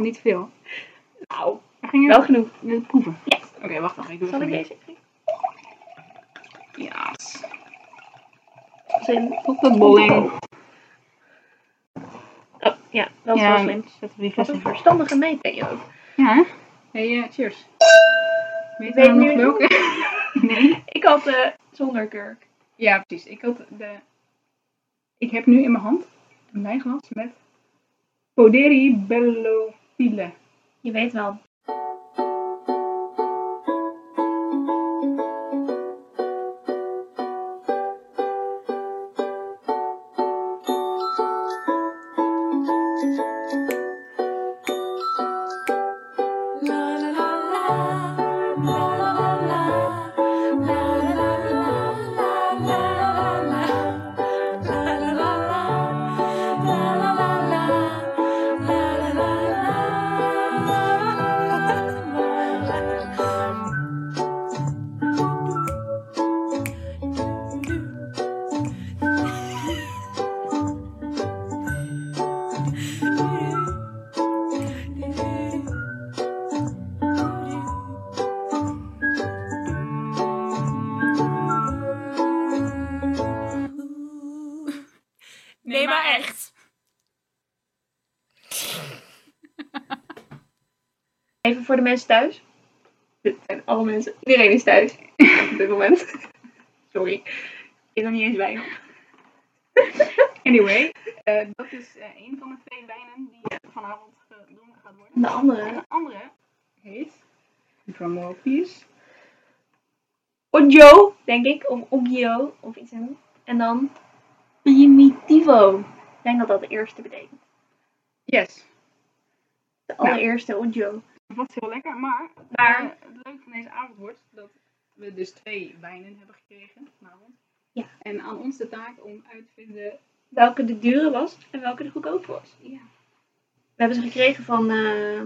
niet veel. Nou, We gingen wel genoeg. we proeven. Ja. Oké, wacht nog. Ik doe Zal ik deze? Ja. Slim. Tot de bolling. Oh, ja, dat is ja, wel slim. Die Wat een verstandige meet ben je ook. Ja? Hey, eh, cheers. Weet je nou nog welke? nee. Ik had eh zonder kurk. Ja, precies. Ik had de... Ik heb nu in mijn hand een wijnglas met Poderi Bellofile. Je weet wel. Voor de mensen thuis. Dit zijn alle mensen. Iedereen is thuis op dit moment. Sorry. Ik ben er niet eens bij. Anyway, eh, dat is eh, een van de twee wijnen die vanavond gedronken gaat worden. De En andere. de andere heet... Drumroll please. Oggio, denk ik. Of Oggio. Of iets in. En dan Primitivo. Ik denk dat dat de eerste betekent. Yes. De allereerste Oggio. Dat was heel lekker, maar, Maar- eh, het leuke van deze avond wordt dat we dus twee wijnen hebben gekregen vanavond. Ja. En aan ons de taak om uit te vinden... Welke de dure was en welke de goedkope was. Ja. We hebben ze gekregen van eh,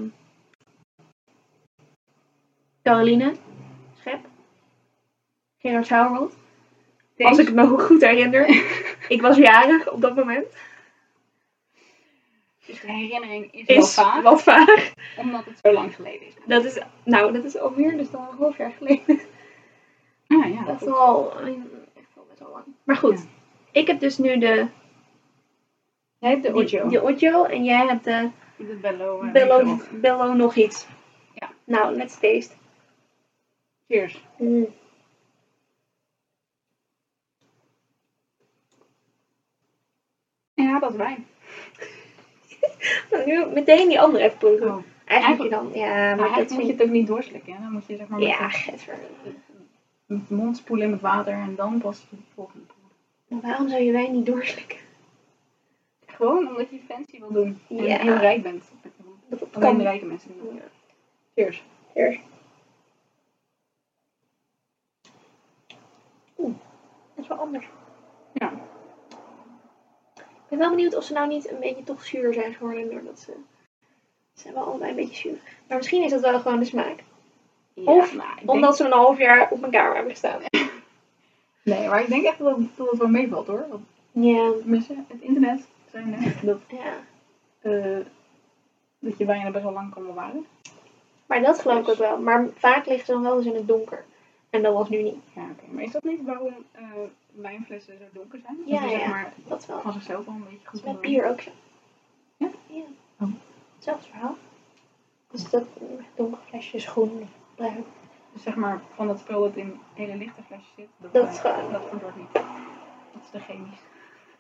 Caroline Schep. Gerard Sauerland. Als ik het me goed herinner. ik was jarig op dat moment. Dus de herinnering is, wel vaag, wat vaag. omdat het zo lang geleden is. Dat is, nou, dat is alweer dus dan een half jaar geleden. Ah ja, Dat is al echt wel best wel lang. Maar goed, Ja. ik heb dus nu de, Jij hebt de Oggio. de Oggio en jij hebt de De Bello. eh, Bello. Bello nog iets. Ja. Nou, let's taste. Cheers. Mm. Ja, dat is wijn. Nu meteen die andere even proeven. Oh. Eigenlijk dan, ja, Maar dat moet je het ook niet doorslikken. hè. Dan moet je zeg maar met Ja, getver. met mond spoelen met water en dan pas de volgende. Maar waarom zou je wijn niet doorslikken? Gewoon omdat je fancy wil doen. En Ja. heel rijk bent. Dat, Alleen kan. de rijke mensen doen. Ja. Cheers. Cheers. Oeh, dat is wel anders. Ja. Ik ben wel benieuwd of ze nou niet een beetje toch zuur zijn geworden doordat ze... Ze zijn wel allebei een beetje zuur. Maar misschien is dat wel gewoon de smaak. Of nou, denk- Omdat ze een half jaar op mijn kamer hebben gestaan. Nee, maar ik denk echt dat, dat het wel meevalt hoor. Ja. mensen, het internet zijn hè, dat, Ja. eh, dat je wijnen best wel lang kan bewaren. Maar dat geloof ik ook wel. Maar vaak liggen ze dan wel eens in het donker. En dat was nu niet. Ja, oké. Maar is dat niet waarom eh, wijnflessen zo donker zijn? Ja, Dat ze, zeg ja. maar Dat wel. van zichzelf al een beetje goed Met bier ook zo. Ja? Ja. Oh. Hetzelfde verhaal. Dus dat donkere flesje is groen bruin. Dus zeg maar van dat spul dat in hele lichte flesjes zit. Dat, Dat gewoon- Dat verdort niet. Dat is de chemisch.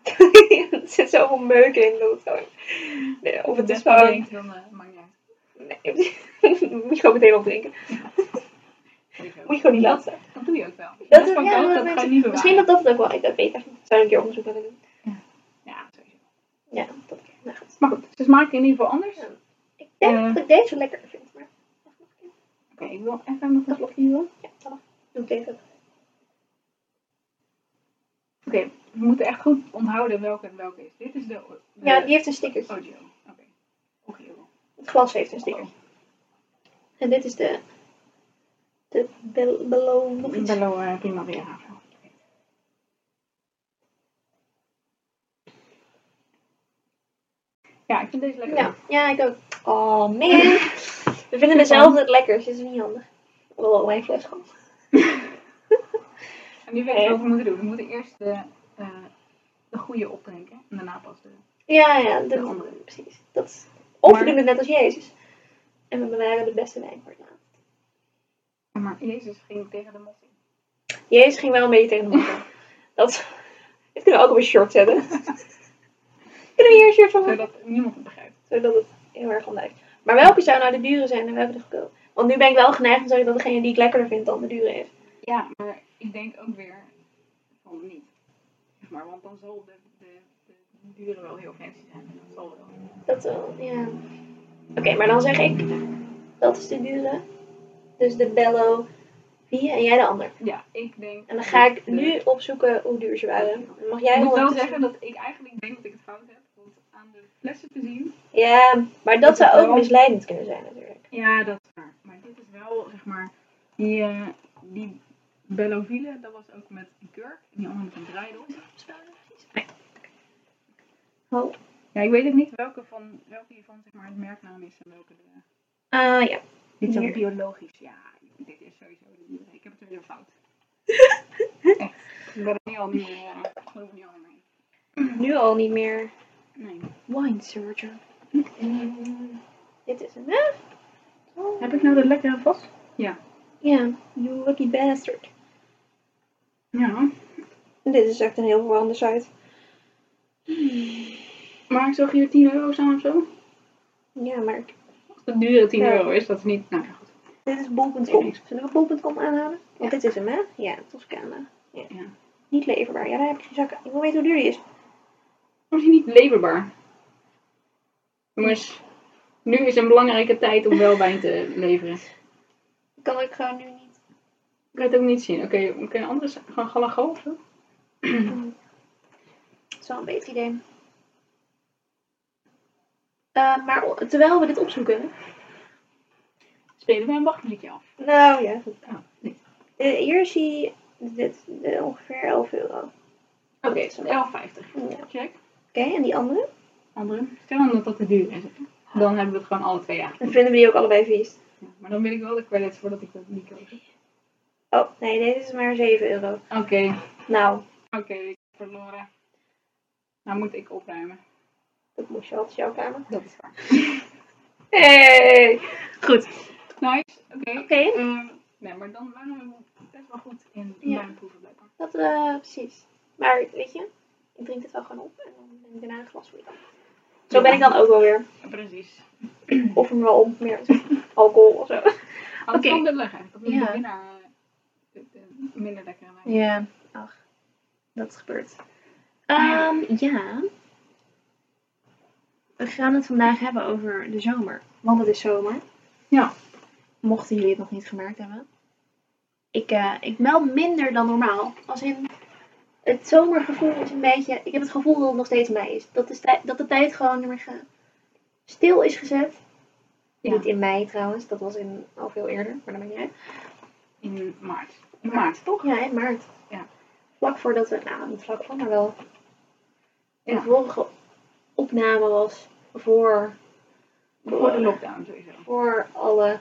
er zit zoveel meuk in. Dat. Nee, of het is gewoon... drinkt, dan. Nee, moet je gewoon meteen opdrinken. Sowieso. Moet je gewoon niet laten. Dat doe je ook wel. Dat Dat is- van ja, maar dat mensen- ga je niet bewaren. Misschien dat dat het ook wel... Ik dat weet niet. Ik zou een keer onderzoek willen doen. Ja, sowieso. Ja, dat... Nou goed. Maar goed, ze smaken in ieder geval anders. Ja. Ik denk Eh. dat ik deze lekkerder vind. Maar... Oké, ik wil even nog een slokje doen. Ja, dat mag. Doe het even. Oké, we moeten echt goed onthouden welke welke is. Dit is de... de Ja, die heeft een stickertje. Ojo. Oké. Het glas heeft een stickertje. En dit is de... De bel- Bello nog iets. Bello uh, Primavera. Ja, ik vind deze lekker. Ja, ja, ik ook. Oh man. We vinden dezelfde het lekkers, dit is niet handig. Oh, mijn fles gewoon. En nu weet ik wat we moeten doen. We moeten eerst de, eh, de goede opdrinken. En daarna pas de... Ja, ja, De de, andere. precies. Dat is, of Maar- we doen het net als Jezus. En we bewaren de beste wijn voor het laatst. Maar Jezus ging tegen de mos in. Jezus ging wel een beetje tegen de motor. Dat, dit kunnen we ook op een short zetten. kunnen we hier een shirt van? Zodat niemand het begrijpt. Zodat het heel erg blijft. Maar welke zou nou de dure zijn en welke de goedkoop? Want nu ben ik wel geneigd om te zeggen dat degene die ik lekkerder vind dan de dure is. Ja, maar ik denk ook weer van niet. Zeg maar, want dan zal de, de, de dure wel heel fancy zijn. Dat zal wel. Dat wel, ja. Oké, maar dan zeg ik, dat is de dure. Dus de Bello 4 en jij de ander. Ja, ik denk... En dan ga ik nu opzoeken hoe duur ze waren. Dan mag jij Ik moet wel zeggen dat ik eigenlijk denk dat ik het fout heb. Want aan de flessen te zien... Ja, maar dat zou ook wel? misleidend kunnen zijn natuurlijk. Ja, dat is waar. Maar dit is wel, zeg maar... Die, eh die Belloville, dat was ook met een kurk. En die andere met een draaidel. Nee. Oh. Ja, ik weet ook niet welke, van, welke hiervan zeg maar, het merknaam is en welke de... Ah ja. Dit is ook biologisch. Ja, dit is sowieso dure. Ik heb het weer fout. Echt. Ik ben er nu al niet meer... eh, Ik geloof er nu al niet meer. Nu al niet meer. Nee. Wine. Mm, dit is hem, hè? Oh. Heb ik nou de lekkere vast? Ja, you lucky bastard. Ja. Dit is echt een heel verwarrende site. Maar ik zag hier 10 euro staan of zo. Ja, maar ik- Het dure 10 Ja. euro is, dat is niet... Nou ja, goed. dit is bol.com. Zullen we bol.com aanhalen? Want dit is hem, hè? Ja, Toscana. Ja. Ja. Niet leverbaar. Ja, daar heb ik geen zakken. Ik wil weten hoe duur die is. Dat is niet leverbaar. Jongens, nu is een belangrijke tijd om wel wijn te leveren. Kan ik gewoon nu niet. Ik kan het ook niet zien. Oké, oké, een andere... Gewoon galago of zo? Dat is wel een beter idee. Eh, maar terwijl we dit opzoeken. Spelen we een wachtmuziekje af. Nou ja, goed. Oh, nee. Eh, hier zie je dit, ongeveer 11 euro. Oké, Dat is wel- 11,50. Ja. Oké, Check. en die andere? Andere. Stel dan dat dat te duur is. Dan hebben we het gewoon alle twee Dan eigenlijk. vinden we die ook allebei vies. Ja, maar dan wil ik wel de credits voordat ik dat niet koop. Oh, nee, deze is maar 7 euro. Oké, Nou, oké, ik heb verloren. Nou moet ik opruimen. Dat moest je altijd jouw kamer. Dat is waar. Hey! Goed. Nice, oké. Ehm, nee, maar dan waren we best wel goed in Ja. wijnproeven blijkbaar. Dat, eh, precies. Maar weet je, ik drink het wel gewoon op en dan neem ik daarna een glas voor je. Zo ben ik dan ook wel weer. Precies. Of me wel om, meer alcohol of zo. Oké. Leggen. Dat Ja. de- de minder lekkere wijn. Ja, ach, dat gebeurt. Ehm, ja. We gaan het vandaag hebben over de zomer. Want het is zomer. Ja. Mochten jullie het nog niet gemerkt hebben. Ik, eh, ik meld minder dan normaal. Als in, het zomergevoel is een beetje... Ik heb het gevoel dat het nog steeds mei is. Dat, is dat de tijd gewoon ge- stil is gezet. Ja. Niet in mei trouwens. Dat was in, al veel eerder. Maar dat maakt niet uit. In maart. In maart, toch? Ja, in maart. Ja. Vlak voordat we, nou niet vlak voor, maar wel. Ja. De vorige opname was voor, Voor de lockdown sowieso. voor alle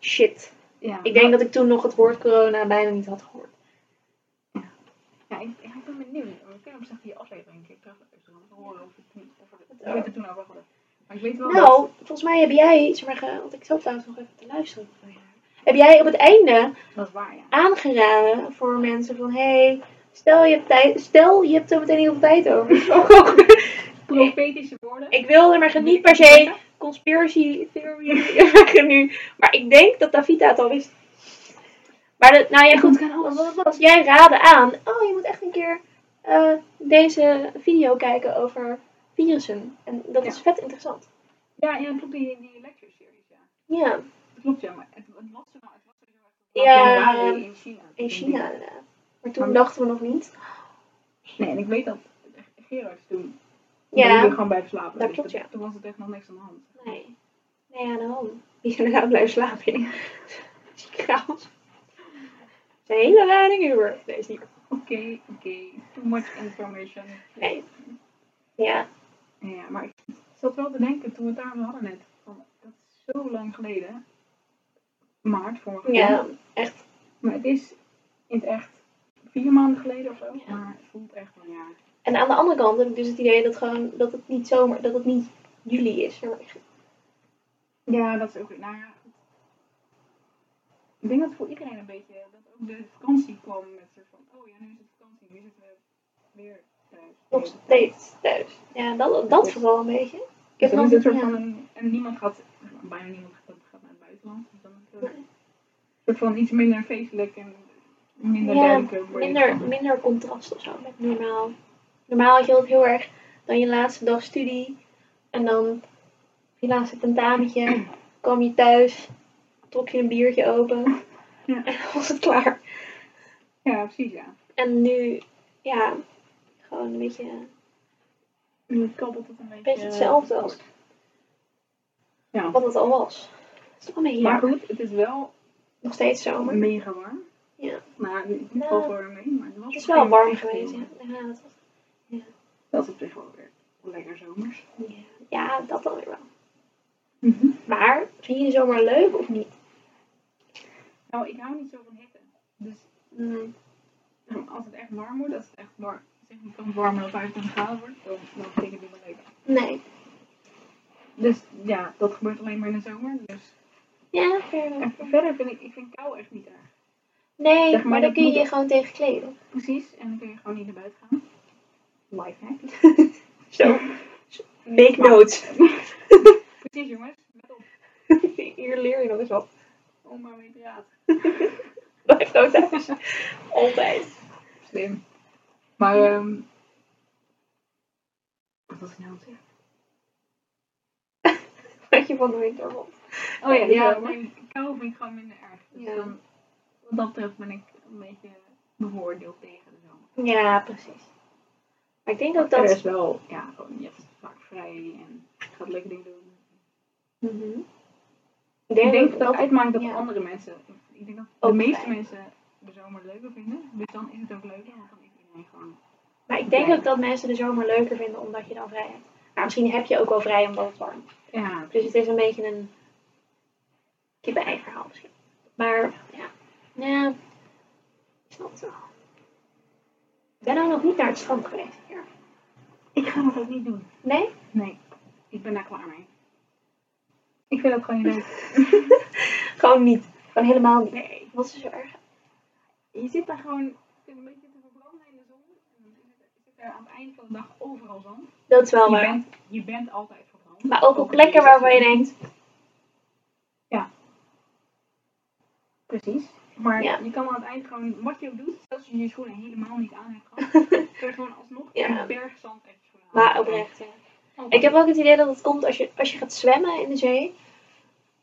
shit. Ja, Ik denk dat ik toen nog het woord corona bijna niet had gehoord. Ja, ik, ja, ik ben benieuwd. We kunnen op zich die aflevering een keer terug horen of het, of het, we het toen over hadden. Maar ik weet wel dat... Nou, volgens mij heb jij, zeg maar, want ik zat trouwens nog even te luisteren. Heb jij op het einde Dat waar, ja. aangeraden voor mensen van, hey, stel je hebt tijd, stel je hebt er meteen heel veel tijd over. Profetische woorden. Ik wil er maar niet per se conspiracy theory zeggen nu. Maar ik denk dat Davita het al wist. Maar dat, nou ja, goed. kan alles. Wat was jij raden aan? Oh, je moet echt een keer eh, deze video kijken over virussen. En dat is vet interessant. Ja, ja, klopt, die, die lecture series, ja. Ja, Dat klopt, ja, maar het, het was het was sowieso echt Ja. januari in China. in China inderdaad. Maar toen Maar- dachten we nog niet. Nee, en ik weet dat Gerard toen Ja. ben ik gewoon blijven slapen. Dat Dus klopt, dat- ja. Toen was het echt nog niks aan de hand. Nee. Nee, ja, daarom. Die is inderdaad blijven slapen. Chaos. Zijn hele dingen gebeurd. Nee, is niet. Oké, oké. Too much information. Nee. Ja. Ja, maar ik, zat wel te denken toen we het daarover hadden net. Van, dat is zo lang geleden. Maart vorig jaar. Ja, echt. Maar het is in het echt vier maanden geleden of zo. Ja. Maar het voelt echt een jaar. En aan de andere kant heb ik dus het idee dat, gewoon, dat het niet zomer, dat het niet juli is. Ja, dat is ook. Nou ja. Ik denk dat voor iedereen een beetje. Dat ook de vakantie kwam met soort van. Oh ja, nu is het vakantie. Nu zitten we weer thuis. Nog steeds thuis. Ja, dat, dat vooral een beetje. Ik heb nog soort van een, en niemand gaat, bijna niemand gaat, gaat naar het buitenland. Dus dan is het een soort van iets minder feestelijk en minder Ja, duidelijk. minder, minder contrast of zo met normaal. Normaal had je altijd heel erg dan je laatste dag studie en dan je laatste tentamentje, kwam je thuis, trok je een biertje open Ja. en dan was het klaar. Ja, precies ja. En nu, ja, gewoon een beetje, Nu kabbelt het een beetje. beetje hetzelfde eh, als Ja. wat het al was. Het is wel een Maar goed, het is wel Nog steeds zomer. mega warm. Ja. Nou, het Nou, valt wel weer mee, maar het was Het is wel warm geweest, ja. ja, dat was, Dat is op zich wel weer lekker zomers. ja. Ja, dat dan weer wel. Mhm. Maar, vind je de zomer leuk of niet? Nou, ik hou niet zo van hitte. Dus Mm. nou, als het echt warm wordt, als het echt warm, zeg maar, kan het warmer dan 25 graden wordt, dan, dan vind ik het niet meer leuk. Nee. Dus ja, dat gebeurt alleen maar in de zomer. Dus. Ja, En enough. verder vind ik, ik vind kou echt niet erg. Nee, Zeg maar, maar dan kun je je gewoon tegen kleden. Precies, en dan kun je gewoon niet naar buiten gaan. Lifehack. Zo. Make Maar- notes. Precies jongens, let op. Hier leer je nog eens wat. Oma weet raad. Blijf zo thuis. Altijd. Slim. Maar, ehm wat was ik nou aan het zeggen? Wat je van de winter vond. Oh ja, ja nee, kou vind ik gewoon minder erg. Dus Ja. dan, wat dat betreft ben ik een beetje bevoordeeld tegen de zomer. Ja, precies. Maar ik denk Verder dat... is wel, ja, gewoon, je hebt vaak vrij en gaat leuke dingen doen. Mhm. Ik denk dat het uitmaakt dat ja. andere mensen, ik denk dat Ook de meeste mensen de zomer leuker vinden. Dus dan is het ook leuker, want dan is iedereen gewoon... Maar ik denk ook dat mensen de zomer leuker vinden omdat je dan vrij hebt. Maar misschien heb je ook wel vrij omdat het warm is. Ja, Dus het is een beetje een kip-ei verhaal misschien. Maar ja, ja, ik snap het wel. Ik ben nou nog niet naar het strand geweest hier. ik ga dat ook niet doen. Nee? Nee, ik ben daar klaar mee. Ik vind dat gewoon niet leuk. Gewoon niet. Gewoon helemaal niet. Nee, Wat is er zo erg? je zit daar gewoon een beetje te verbranden in de zon. En dan het- zit er aan het eind van de dag overal zand. Dat is wel Je waar. bent, je bent altijd verbrand. Maar ook op plekken waarvan je 16. denkt, Precies. Maar Ja. je kan aan het eind gewoon, wat je ook doet, zelfs als je je schoenen helemaal niet aan hebt gehad, kun je gewoon alsnog Ja. een berg zand schoenen maar oprecht, ja. Ik heb ook het idee dat het komt als je, als je gaat zwemmen in de zee.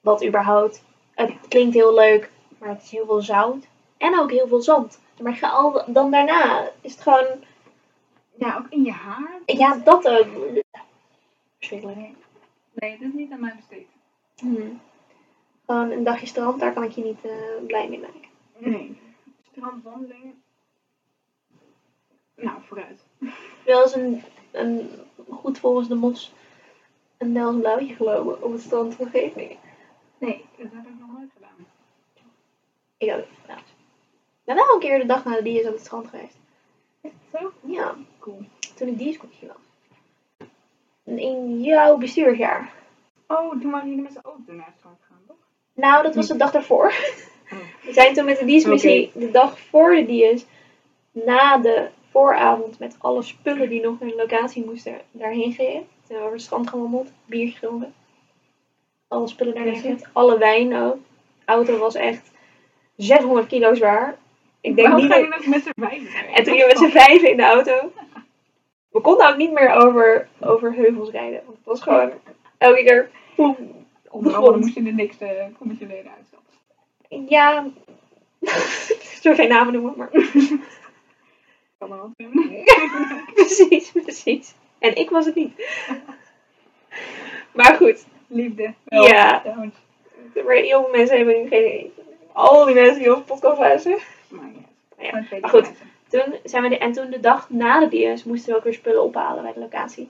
Wat überhaupt, het klinkt heel leuk, maar het is heel veel zout. En ook heel veel zand. Maar ga al, dan daarna is het gewoon, Ja, ook in je haar. ja, dat ook. Verschrikkelijk. Nee, nee het is niet aan mij besteed. Hmm. Gewoon een dagje strand, daar kan ik je niet eh, blij mee maken. Nee. Strandwandelingen. Nou, vooruit. Wel eens een, een goed volgens de mos een Nels blauwtje gelopen op het strand van Scheveningen. Nee, dat heb ik nog nooit gedaan. Ik heb het gedaan. Ik ben wel een keer de dag na de diërs op het strand geweest. Is het zo? Ja, Cool. toen ik dierscoachje was. In jouw bestuursjaar. Oh, toen waren jullie met z'n auto naar het strand gaan, toch? Nou, dat was de dag daarvoor. We zijn toen met de dienstmissie de dag voor de diërs, na de vooravond met alle spullen die nog naar de locatie moesten, daarheen gereden. Toen hebben we over het strand gewandeld, biertje gedronken. Alle spullen daarheen gereden, alle wijn ook. De auto was echt 600 kilo zwaar. Ik denk niet dat... met z'n vijven? En toen gingen we met z'n vijven in de auto. We konden ook niet meer over, over heuvels rijden. Want het was gewoon elke keer de Onder andere moest je de dikste commissieleden uitstappen. Ja, ik zou geen namen noemen, maar Kan doen. precies, precies. En ik was het niet. Maar goed, Liefde. Ja. maar veel mensen hebben nu geen Al die mensen die op podcast luisteren. Maar ja. Ja, goed. Toen zijn we de, en toen de dag na de DS moesten we ook weer spullen ophalen bij de locatie.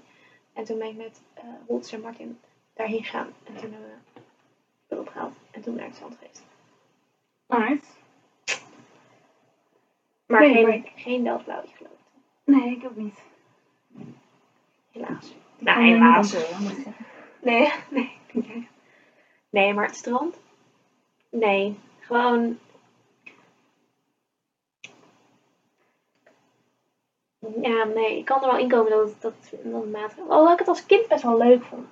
En toen ben ik met eh Wolters en Martin daarheen gegaan. En toen hebben we spullen opgehaald. En toen naar het strand geweest. Nice. Maar Nee, geen, ik- geen geloof ik. Nee, ik ook niet. Helaas. Nou, Nou, helaas. moet ik zeggen. Nee, nee. Nee, maar het strand? Nee. Gewoon. Ja, nee. Ik kan er wel inkomen dat het, dat, dat matig Alhoewel ik het als kind best wel leuk vond.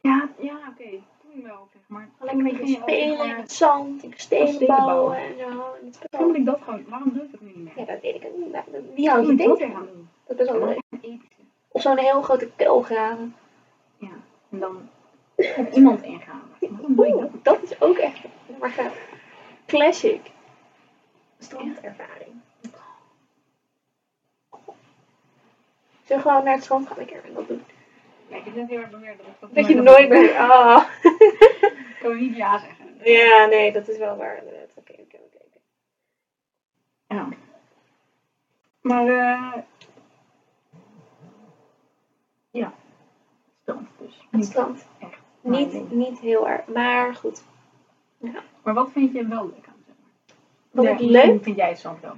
Ja, ja oké. Toen wel, zeg maar. Alleen een beetje ook, spelen in het zand, en kastelen Kastelen bouwen en zo. Toen moet ik dat gewoon... Waarom doe ik dat nu niet meer? Ja, dat weet ik ook niet. Dat- Wie houdt je ik dat doen. Dat is is leuk. echt een epische. Of zo'n heel grote kuil graven. Ja. En dan op iemand ingaan. Waarom ik? Oeh, dat is ook echt maar gaaf. classic strandervaring. Zullen we gewoon naar het strand gaan een keer en dat doen? Nee, ik heb heel erg beweerd dat ik dat Dat je nooit meer... Ah. Ik kan niet ja zeggen. ja, nee, dat is wel waar inderdaad. Oké, oké, oké. Ja. Maar, eh ja. Strand dus. Niet strand. echt. Niet, niet heel erg, maar goed. Maar wat vind je wel leuk aan, zeg maar? Wat Ja, ik leuk vind jij strand wel?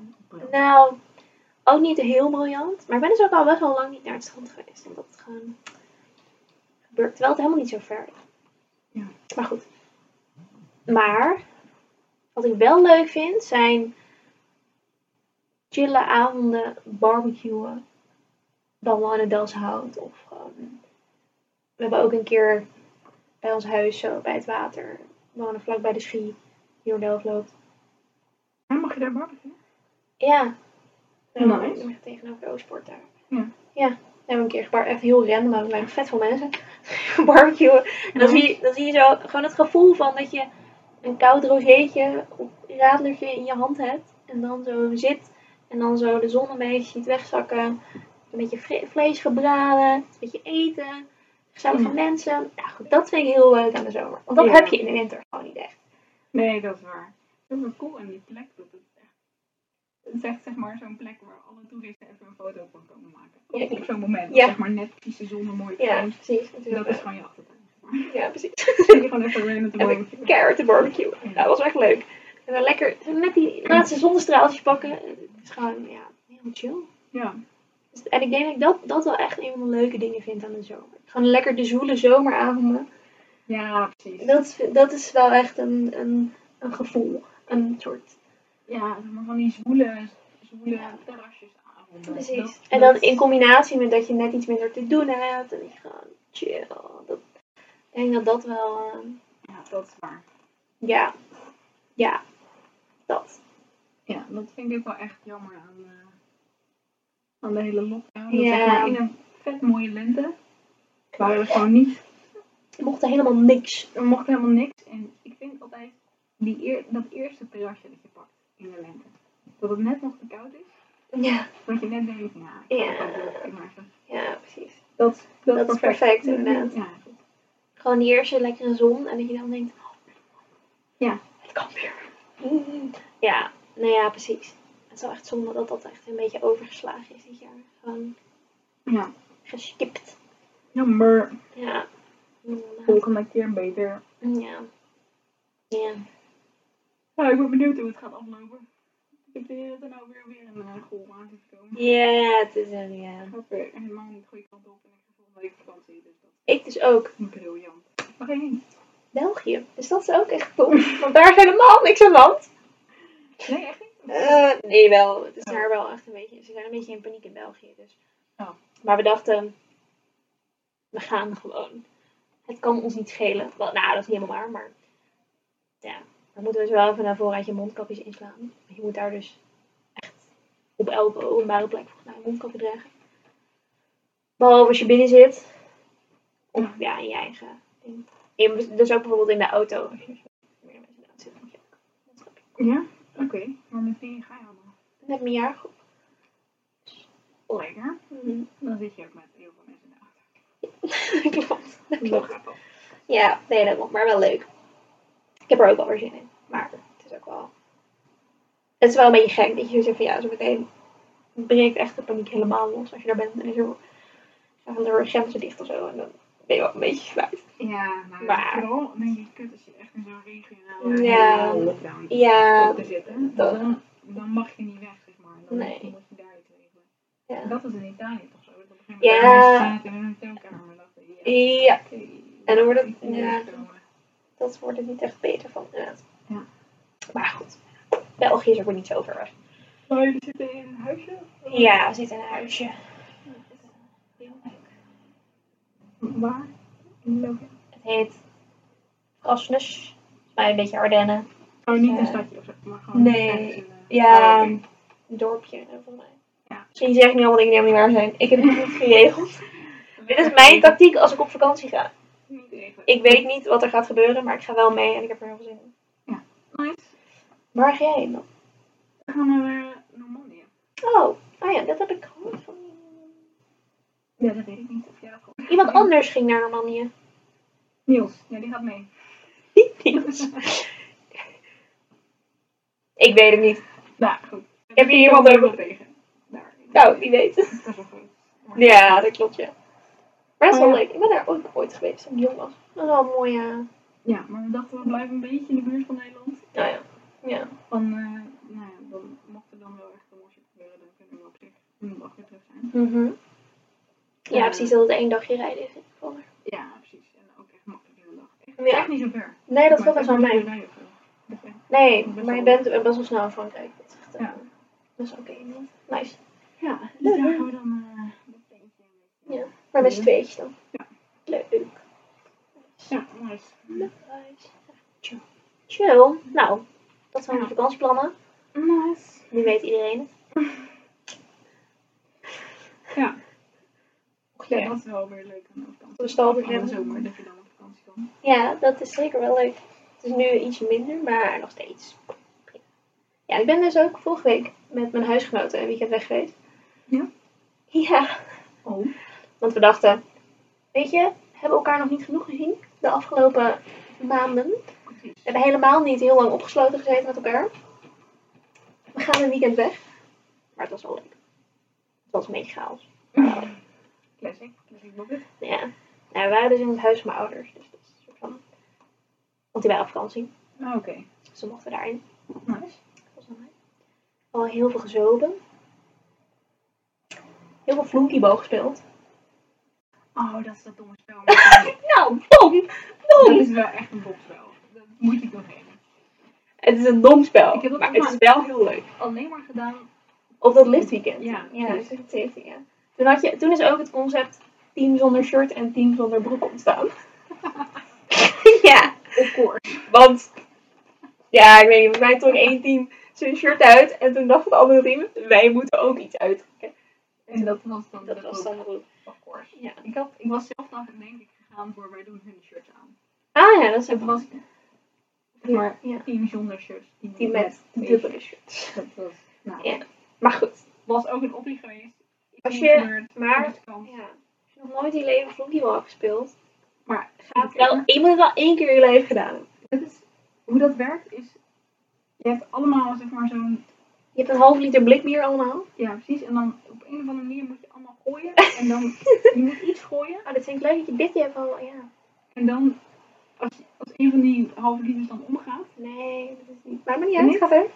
Nou, ook niet heel briljant. Maar ik ben dus ook al best wel lang niet naar het strand geweest. Omdat het gewoon gebeurt. Terwijl het helemaal niet zo ver is. Ja. Maar goed. Maar, wat ik wel leuk vind, zijn chille avonden, barbecuen. Dan wel in het Delshout. Of. We hebben ook een keer bij ons huis, zo bij het water. We wonen vlak bij de schie, die door Delft loopt. Ja, mag je daar barbecuen? Ja. Nice. Tegenover de Oostpoort daar. Ja. Ja. We een keer gebar echt heel random, maar er waren vet veel mensen. Barbecuen. En dan zie, je, dan zie je zo gewoon het gevoel van dat je een koud rozeetje of radlertje in je hand hebt. En dan zo zit. En dan zo de zon een beetje ziet wegzakken. Een beetje vle- vlees gebraden. Een beetje eten. Gezellige Ja. mensen. Ja, goed, dat vind ik heel leuk aan de zomer. Want dat Ja. heb je in de winter gewoon niet echt. Nee, dat is waar. Het is wel cool aan die plek. Dat het. Het is echt zeg maar zo'n plek waar alle toeristen even een foto van komen maken. Op, Ja. op zo'n moment. Ja. Zeg maar net precies de zon, een mooie Ja, precies. Dat Natuurlijk. is gewoon je achtertuin. Ja, precies. Je gewoon even random te keihard te barbecue. Ja, dat was echt leuk. En dan lekker net die laatste zonnestraaltjes pakken. Het is gewoon, ja, heel chill. Ja. Dus- En ik denk dat ik dat, dat wel echt een van de leuke dingen vind aan de zomer. Gewoon lekker de zoele zomeravonden. Ja, precies. Dat is, dat is wel echt een, een, een gevoel. Een soort. Ja, zeg maar van die zwoele, zwoele terrasjesavonden. Precies. Dat- en dan dat- in combinatie met dat je net iets minder te doen hebt. En dat je gewoon chill. Dat, ik denk dat dat wel, eh, Ja, dat is waar. ja. Ja. Dat. Ja, dat vind ik ook wel echt jammer aan, eh, aan de hele lockdown. Dat Ja. zeg maar in een vet mooie lente waren er gewoon niet, Je mocht er helemaal niks. er mocht helemaal niks. En ik vind altijd die eer, dat eerste terrasje dat je in de lente. Dat het net nog te koud is. Ja. Dat je net denkt, nou, ik Ja. ik maar even. Ja, precies. Dat, dat, Dat is perfect, inderdaad. Ja, Gewoon die eerste lekkere zon en dat je dan denkt, oh, Ja. het kan weer. Mm. Ja, nou ja, precies. Het is wel echt zonde dat dat echt een beetje overgeslagen is dit jaar. Gewoon ja. geskipt. Jammer. Ja. Volgende keer beter. Ja. Ja. Ja, ik ben benieuwd hoe het gaat aflopen. Ik heb de er nou weer, weer een uh, golf aan te komen. Ja, het is een, ja. Gaat weer helemaal niet de goede kant op en ik heb volgende week vakantie, dus dat Ik dus ook. briljant. Waar ga je heen? België. Dus dat is ook echt cool. Want daar is helemaal niks aan de hand. Nee, echt niet? Eh, nee, wel. Het is Oh. daar wel echt een beetje. Ze zijn een beetje in paniek in België. Dus. Oh. Maar we dachten, we gaan gewoon. Het kan ons niet schelen. Wel, nou, dat is niet helemaal waar, maar. Ja, dan moeten we dus wel even naar voorraad je mondkapjes inslaan. Je moet daar dus echt op elke openbare plek volgens mij een mondkapje dragen. Behalve als je binnen zit. Of ja, in je eigen ding. In- Dus ook bijvoorbeeld in de auto. Als je meer mensen in de auto zitten, moet je ook een mondkapje Ja? Oké. Maar met wie ga je allemaal? Met mijn jaargroep. Lekker. Mhm. Dan zit je ook met heel veel mensen in de auto. klopt. Dat Dat klopt. gaat. Ja, nee, dat klopt. Maar wel leuk. Ik heb er ook wel weer zin in. Maar het is ook wel... Het is wel een beetje gek dat je zegt van ja, zo meteen breekt echt de paniek helemaal los als je daar bent en zo gaan de grenzen dicht of zo. En dan ben je wel een beetje kwijt. Ja, maar, Maar- vooral denk ik kut als je echt in zo'n regionale Ja. regionale lockdown Ja, te zitten. dat- Dan, dan mag je niet weg, zeg maar. Dan Nee. moet je daar iets regelen. ja. Dat was in Italië toch zo? Dat op een gegeven moment Ja. in een hotelkamer ja, Ja. En dan wordt het- ja. Dat wordt er niet echt beter van, inderdaad. Ja. Maar goed, België is er ook niet zo ver weg. Maar jullie zitten in een huisje? Ja, we zitten in een huisje. Waar? In België? Het heet Rasmus. Bij een beetje Ardennen. Oh, niet een stadje of zo, maar gewoon Nee. in, eh, Ja, oh, een dorpje eh, volgens mij. Ja. Misschien zeg ik nu allemaal dingen die helemaal niet waar zijn. Ik heb het niet geregeld. Dit is mijn tactiek als ik op vakantie ga. Niet. Ik weet niet wat er gaat gebeuren, maar ik ga wel mee en ik heb er heel veel zin in. Nice. Waar ga jij heen dan? We gaan naar eh, Normandië. Oh, oh ja, dat heb ik gehoord van Ja, dat weet ik niet of jij dat komt. iemand anders ging naar Normandië. Niels, ja, die gaat mee. Niels. ik weet het niet. Nou, goed. Heb je iemand over- tegen? Nou, wie weet. Dat is wel. Maar- Ja, dat klopt, ja. Maar dat is wel Oh, leuk. Ik ben daar ook ooit geweest toen ik jong was. Dat is wel een mooie... Ja, maar we dachten we blijven een beetje in de buurt van Nederland. Nou ja. Ja. Van, eh, nou ja, dan mocht er dan wel echt een mosje gebeuren, dan kunnen we op zich een dag weer terug zijn. Mhm. Ja, Eh, precies. Dat het één dagje rijden is. in ieder geval. Ja, precies. En ook echt makkelijk in een dag. Echt, Ja. echt niet zo ver. Nee, dat valt best wel echt mee. rijden echt- Nee, maar je bent best wel snel in Frankrijk. Dat is echt... eh, Ja. Dat is oké. inderdaad. nice. Ja, dus daar gaan we dan eh dat tentje een beetje. Ja. Maar met z'n tweetjes dan. Ja. Leuk. Ja, nice. Nice. Chill. Chill. Nou, dat zijn onze vakantieplannen. Nice. Nu weet iedereen het. Ja. Ja, dat is wel weer leuk aan de vakantie. De de hebben. zomer, dat je dan op vakantie kan. Ja, dat is zeker wel leuk. Het is nu ietsje minder, maar nog steeds. Ja, ik ben dus ook vorige week met mijn huisgenoten een weekend weg geweest. Ja? Ja, Oh. Want we dachten, weet je, we hebben elkaar nog niet genoeg gezien de afgelopen maanden. We hebben helemaal niet heel lang opgesloten gezeten met elkaar. We gaan een weekend weg. Maar het was wel leuk. Het was een beetje chaos. Classic. Classic bucket. Ja. Nou, we waren dus in het huis van mijn ouders. Dus dat is een soort van... Want die waren op vakantie. Ah, Oké. Dus dan mochten we daarin. Nice. Dat was wel nice. Al heel veel gezopen. Heel veel flunkiebal gespeeld. Oh, dat is dat domme spel. Nou, dom! dat is wel echt een dom spel. Dat moet je toegeven. Het is een dom spel. Ik heb dat maar het is wel heel leuk. Alleen maar gedaan. Op dat liftweekend. Ja, ja precies. 2017, ja. Toen, had je, toen is ook het concept team zonder shirt en team zonder broek ontstaan. ja, Of course. want... Ja, ik weet niet, bij mij trok één team zijn shirt uit en toen dacht het andere team, wij moeten ook iets uittrekken. En dat was dan Dat de was dan de broek. Ja. Ik, had, ik was zelf dan denk ik gegaan voor wij doen hun shirts aan. Ah ja, dat is ook was maar Ja. team zonder shirts. Team, Die met dubbele shirts. shirt. Dat was, nou, Ja. Maar goed. was ook een oppie geweest. Als je- gebeurd, maar-. Ja. Als je nog nooit je leven flunkiebal hebt gespeeld, Maar ga het wel, je moet het wel één keer in je leven gedaan hebben. dat is, hoe dat werkt is, je hebt allemaal zeg maar zo'n, Je hebt een half liter blikbier allemaal. ja precies, en dan op een of andere manier moet je gooien. En dan, je moet iets gooien. Oh, dat vind ik leuk dat je dit hebt al, ja. En dan, als, als een van die halve liters dan omgaat, Nee, dat is niet. Maakt me niet uit, ga verder.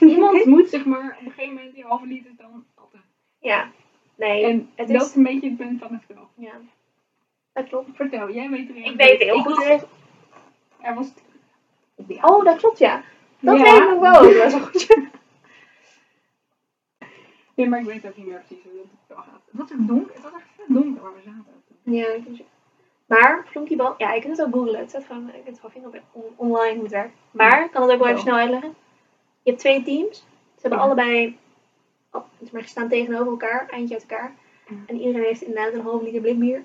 iemand moet zeg maar op een gegeven moment die halve liters dan. Ja. Nee, En het dat is... een beetje het punt van het spel. Ja. Dat klopt. Vertel, jij weet er Ik weet het heel goed. Er was... Oh, dat klopt, ja. Dat Ja. weet ik nog wel. Dat was wel goed. Nee, maar ik weet ook niet meer precies hoe dat het gaat. Het was ook donker, het was echt vet donker waar we zaten. Ja, dat klopt. ja. Maar, flunkiebal, ja, je kunt het ook googlen. Het staat gewoon, kunt het gewoon vinden op on- online hoe het werkt. Maar, ik kan het ook wel even snel uitleggen. Je hebt twee teams. Ze hebben Ja. allebei, oh, zeg maar, staan tegenover elkaar, eindje uit elkaar. Ja. En iedereen heeft inderdaad een halve liter blikbier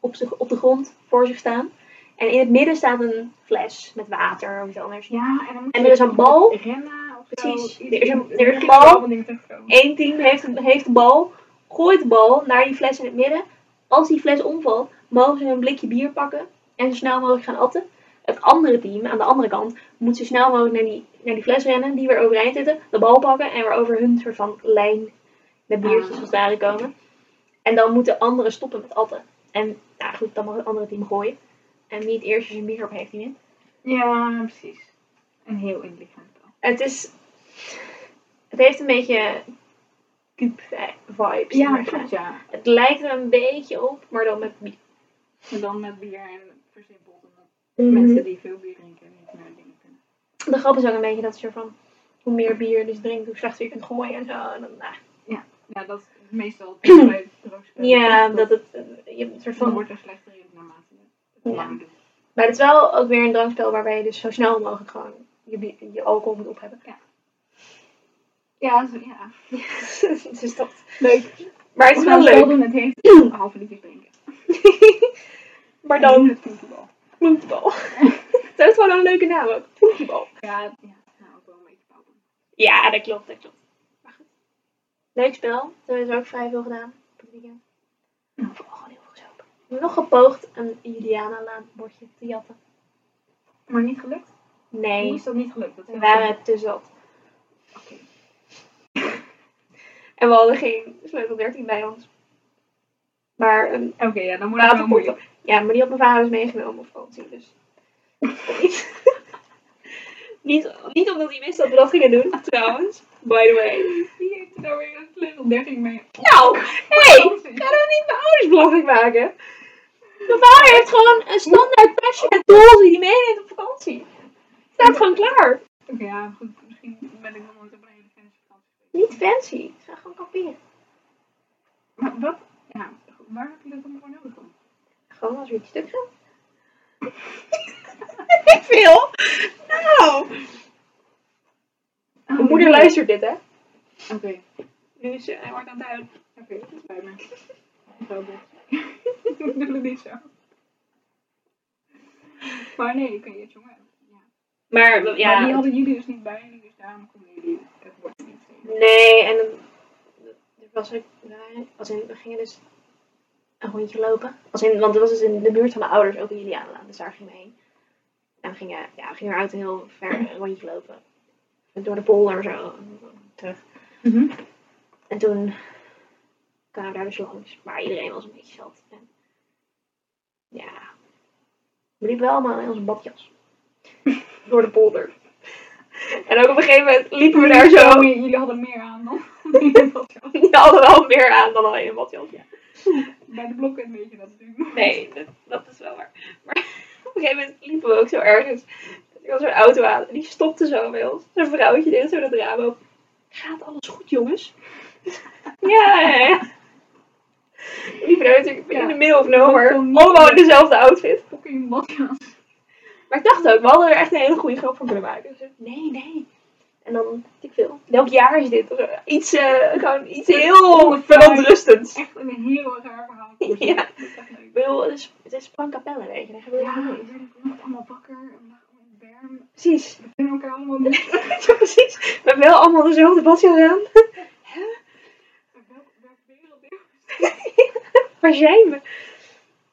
op, zich, op de grond voor zich staan. En in het midden staat een fles met water of iets anders. Ja, en dan moet En er is een bal. rennen Precies. Er is een- er is bal. Eén team heeft, heeft de bal, gooit de bal naar die fles in het midden. Als die fles omvalt, mogen ze een blikje bier pakken en zo snel mogelijk gaan atten. Het andere team, aan de andere kant, moet zo snel mogelijk naar die, naar die fles rennen, die weer overeind zitten, de bal pakken en weer over hun soort van lijn met biertjes Ah. als ware komen. En dan moeten anderen stoppen met atten. En nou goed, dan mag het andere team gooien. En wie het eerst zijn bier op heeft, die wint. Ja, precies. Een heel intelligent spel. Het is... Het heeft een beetje cube vibes. Ja, maar klopt, ja. Het lijkt er een beetje op, maar dan met bier. En dan met bier en versimpeld. En dat Mhm. mensen die veel bier drinken niet meer dingen kunnen. De grap is ook een beetje dat soort van... Hoe meer bier je dus drinkt, hoe slechter je kunt gooien en zo. En dan, nou, Ja, dat is meestal bij ja, dat het... eh, Je, een soort Dan van, wordt er slechter in naarmate je het Ja. maar het is wel ook weer een drankspel waarbij je dus zo snel mogelijk gewoon je, je alcohol moet op hebben. Ja, zo, ja. dus dat... Leuk. Maar het is We wel spel leuk. doen, het heeft een halve liter drinken. maar dan... het voetbal. Voetbal. dat is gewoon een leuke naam ook. Voetbal. Ja, ja, nou ook wel een beetje pauper. Ja, dat klopt, dat klopt. Maar goed. Leuk spel. We hebben ook vrij veel gedaan op het weekend. Ja. Vooral gewoon heel veel gezopen. We hebben nog gepoogd een Juliana bordje te jatten. Maar niet gelukt? Hoe Nee, is dat niet gelukt? Dat is we waren te zat. Oké. En we hadden geen sleutel 13 bij ons. Maar een Oké, ja, dan moet het wel waterpot. moeilijk. Ja, maar die had mijn vader dus meegenomen op vakantie, dus. niet, niet omdat hij wist dat we dat gingen doen, trouwens. By the way. Wie heeft er nou weer een sleutel 13 mee? Nou, hey, ga nou niet mijn ouders belachelijk maken. Mijn vader heeft gewoon een standaard tasje met tools die hij meeneemt op vakantie. Staat gewoon klaar. Oké, ja, goed. Misschien ben ik nog nooit op een fancy. Niet fancy. Ga gewoon kamperen. Maar wat? Ja, waar heb je dat dan voor nodig dan? Gewoon als we iets stuk gaan. Ik veel. Nou. Mijn moeder luistert dit, hè. Oké, Dus eh, hij wordt aan het huilen. oké, dat me. Zo goed. Ik doe het niet zo. Maar nee, ik kan je het jongen. Ja. Maar Maar ja. die hadden jullie dus niet bij jullie, dus daarom konden jullie het woord niet. Nee, en er was ook, als in, we gingen dus een rondje lopen. Als in, want het was dus in de buurt van mijn ouders, ook in Julianenlaan, dus daar gingen we heen. En we gingen, ja, we gingen eruit heel ver een rondje lopen. Door de polder zo, terug. En toen kwamen we daar dus langs, maar iedereen was een beetje zat. En, ja, we liepen wel allemaal in onze badjas. Door de polder. En ook op een gegeven moment liepen we daar zo. Jullie, jullie hadden meer aan dan jullie had. Die hadden wel meer aan dan alleen een badjas. Ja. Bij de blokken weet je dat natuurlijk. Nee, dat, dat is wel waar. Maar op een gegeven moment liepen we ook zo ergens. Er was zo'n auto aan en die stopte zo bij ons. Zo'n vrouwtje deed zo dat raam open. Gaat alles goed, jongens? ja, ja, ja. We liepen daar natuurlijk in de middle of nowhere. Allemaal in dezelfde outfit. Fucking badjas. Maar ik dacht ook, we hadden er echt een hele goede grap van kunnen maken. Dus ik, nee, nee. En dan, weet ik veel. Welk jaar is dit? Zo. Iets, eh, gewoon iets heel verontrustends. Echt een heel raar verhaal. Ja. Ik bedoel, het is, het is weet je. Ja, ja, allemaal wakker en berm. Precies. We vinden elkaar allemaal niet. Ja, precies. We hebben wel allemaal dezelfde badjas aan. Welk, welk werelddeel is Waar zijn we?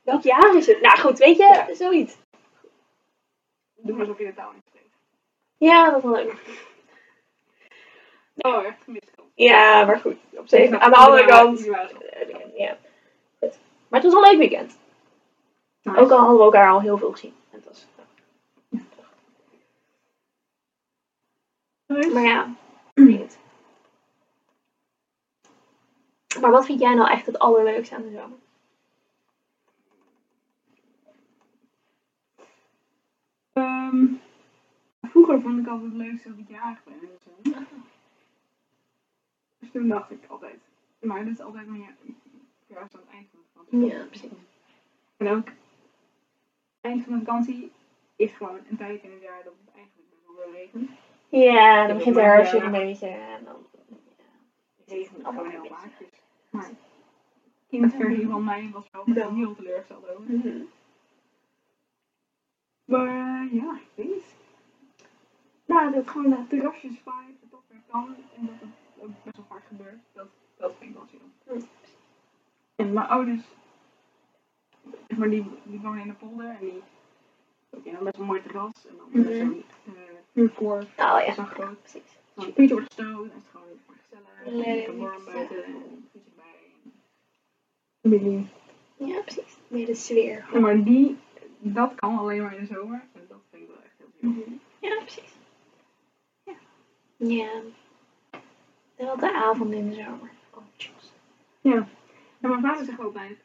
Welk jaar is het? Nou goed, weet je, Ja. zoiets. Doe maar alsof je de taal niet spreekt. Ja, dat wel leuk. Oh, echt gemist. Ja, maar goed. Op zich, aan de andere kant. eh, Ja. Goed. Maar het was een leuk weekend. Ook al hadden we elkaar al heel veel gezien. Het was, maar ja. Maar wat vind jij nou echt het allerleukste aan de zomer? Ehm, vroeger vond ik altijd het leukste dat ik jarig ben. en zo. Dus toen dacht ik altijd. Maar dat is altijd meer juist aan het eind van de vakantie. Ja, precies. En ook, eind van de vakantie is gewoon een tijd in het jaar dat het eigenlijk best wel regent. Ja, dan begint de Ja. herfst een beetje. En dan, Het regent gewoon heel beetje. laagjes. Maar van mij was wel Ja. heel teleurgesteld over. Maar eh, ja, ik weet niet. Nou, dat gewoon de terrasjes vibe, dat dat weer kan. En dat het ook best wel vaak gebeurt. Dat, dat vind ik wel chill. Hm. En mijn ouders, maar die, die wonen in de polder. En die ook in een best wel mooi terras. En dan Mhm. zo'n uh, korf, Oh ja, zo groot. precies. Dan een vuurtje wordt gestoken. En het is gewoon gezellig. En Leuk. lekker warm buiten. En vuurtje bij. En familie. Ja, precies. Meer de sfeer. Ja, maar die, dat kan alleen maar in de zomer. En dat vind ik wel echt heel chill. Mhm. Ja, precies. Ja. Ja. Wel de avond in de zomer. Oh, tjus. Ja. En mijn vader zegt altijd,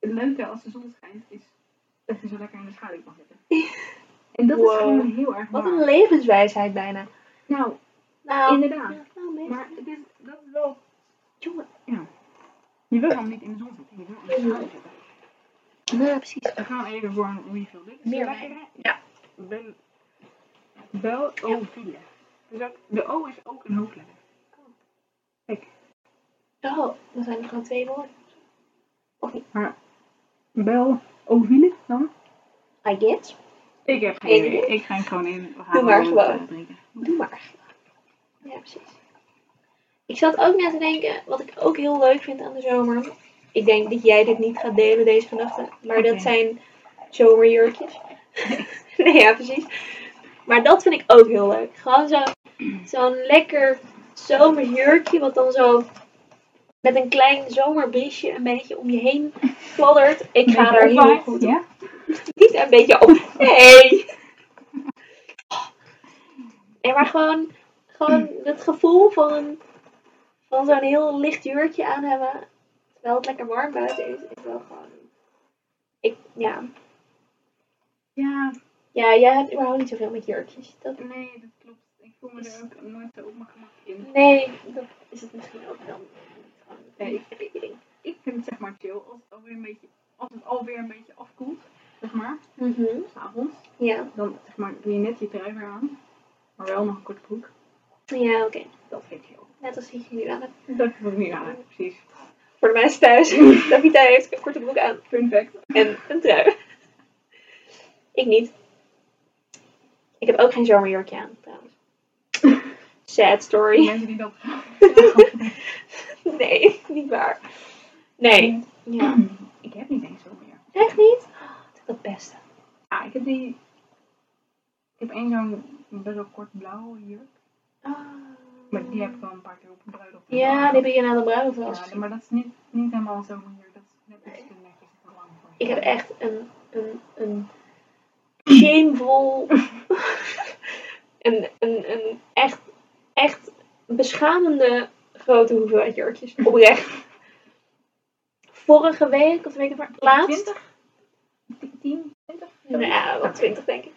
het leuke als de zon schijnt is dat je zo lekker in de schaduw kan zitten. En dat Wow. is gewoon heel erg Wat waar. een levenswijsheid bijna. Nou, Nou, inderdaad. ja, nou. Maar het is, dat is wel... Jongen. Je wil dan niet in de zon zitten, je wil in de schaduw zitten. Ja, precies. We gaan even voor een refill. Dit is Meer lekker? Ja. Bel, bel ovile. Dus ook, de O is ook een hoofdletter. Kijk, Oh, dan zijn er gewoon twee woorden. bel ovile dan? I guess. Ik heb geen idee. Ik ga hem gewoon in. We gaan Doe maar gewoon drinken. Doe maar. Ja, precies. Ik zat ook net te denken, wat ik ook heel leuk vind aan de zomer. Ik denk dat jij dit niet gaat delen, deze gedachten. Maar dat zijn zomerjurkjes. nee, ja, precies. Maar dat vind ik ook heel leuk. Gewoon zo- zo'n lekker zomerjurkje, wat dan zo met een klein zomerbriesje een beetje om je heen fladdert. Ik ga daar heel goed op. Ja? Niet een beetje op. Nee! Nee, maar gewoon, gewoon het gevoel van, van zo'n heel licht jurkje aan hebben. Terwijl het lekker warm buiten is, is wel gewoon. Ik, ja. Ja, Ja, jij hebt überhaupt niet zoveel met jurkjes. Dat, nee, dat klopt. Ik voel me er ook nooit zo op mijn gemak in. nee, dat is het misschien ook dan. Nee, ik- ik, ik, Ik vind het zeg maar chill als het alweer een beetje, als het alweer een beetje afkoelt, zeg maar, Mhm. s'avonds. Ja, Dan zeg maar, doe je net je trui weer aan, maar wel nog een korte broek. ja oké. Dat vind ik chill. Net als je nu aan hebt. Dat wat ik niet aan, precies. Voor de mensen thuis. Davita heeft een korte broek aan. Fun fact. En een trui. Ik niet. Ik heb ook geen zomerjurkje aan, trouwens. Sad story. Mensen die dat Nee, niet waar. Nee. Ja. Ik heb niet eens zo meer. Echt niet? Oh, dat is het beste. Ah, ik heb die. Ik heb één zo'n best wel kort blauwe jurk. Ah. Maar die heb ik wel een paar keer op een bruiloft. Ja, die heb je na de bruiloft wel Ja, maar dat is niet, niet helemaal zo hier. Dat is net iets te netjes te lang voor. Ik heb echt een, een, een shameful, een, een, een echt, echt beschamende grote hoeveelheid jurkjes. Oprecht. Vorige week, of de week ervoor, laatst. 20? 10, 20? Nou ja, wel 20 denk ik.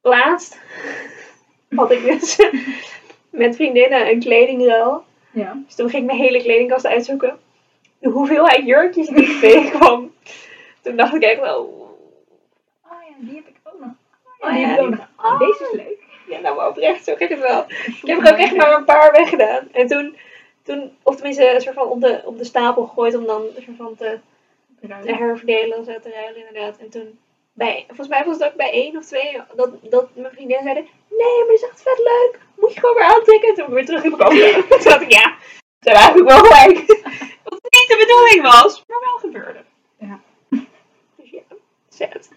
Laatst had ik dus met vriendinnen een kledingruil. Ja. Dus toen ging ik mijn hele kledingkast uitzoeken. De hoeveelheid jurkjes die ik tegenkwam. Toen dacht ik echt wel... Oh ja, die heb ik ook nog. Oh die ja, heb ik ook die- nog. oh. Deze is leuk. Ja, nou maar oprecht, zo gek het wel. Ik heb er ook echt maar een paar weggedaan. En toen, toen of tenminste, een soort van op de, op de stapel gegooid om dan een soort van te, te herverdelen en zo te ruilen inderdaad. En toen, bij, volgens mij was het ook bij één of twee, dat, dat mijn vriendinnen zeiden, nee, maar is echt vet leuk. Moet je gewoon weer aantrekken. En toen ben ik weer terug in mijn gedaan. Toen dacht ik, ja, ze hebben eigenlijk wel gelijk. Wat niet de bedoeling was, maar wel gebeurde. Ja. Dus ja, zet.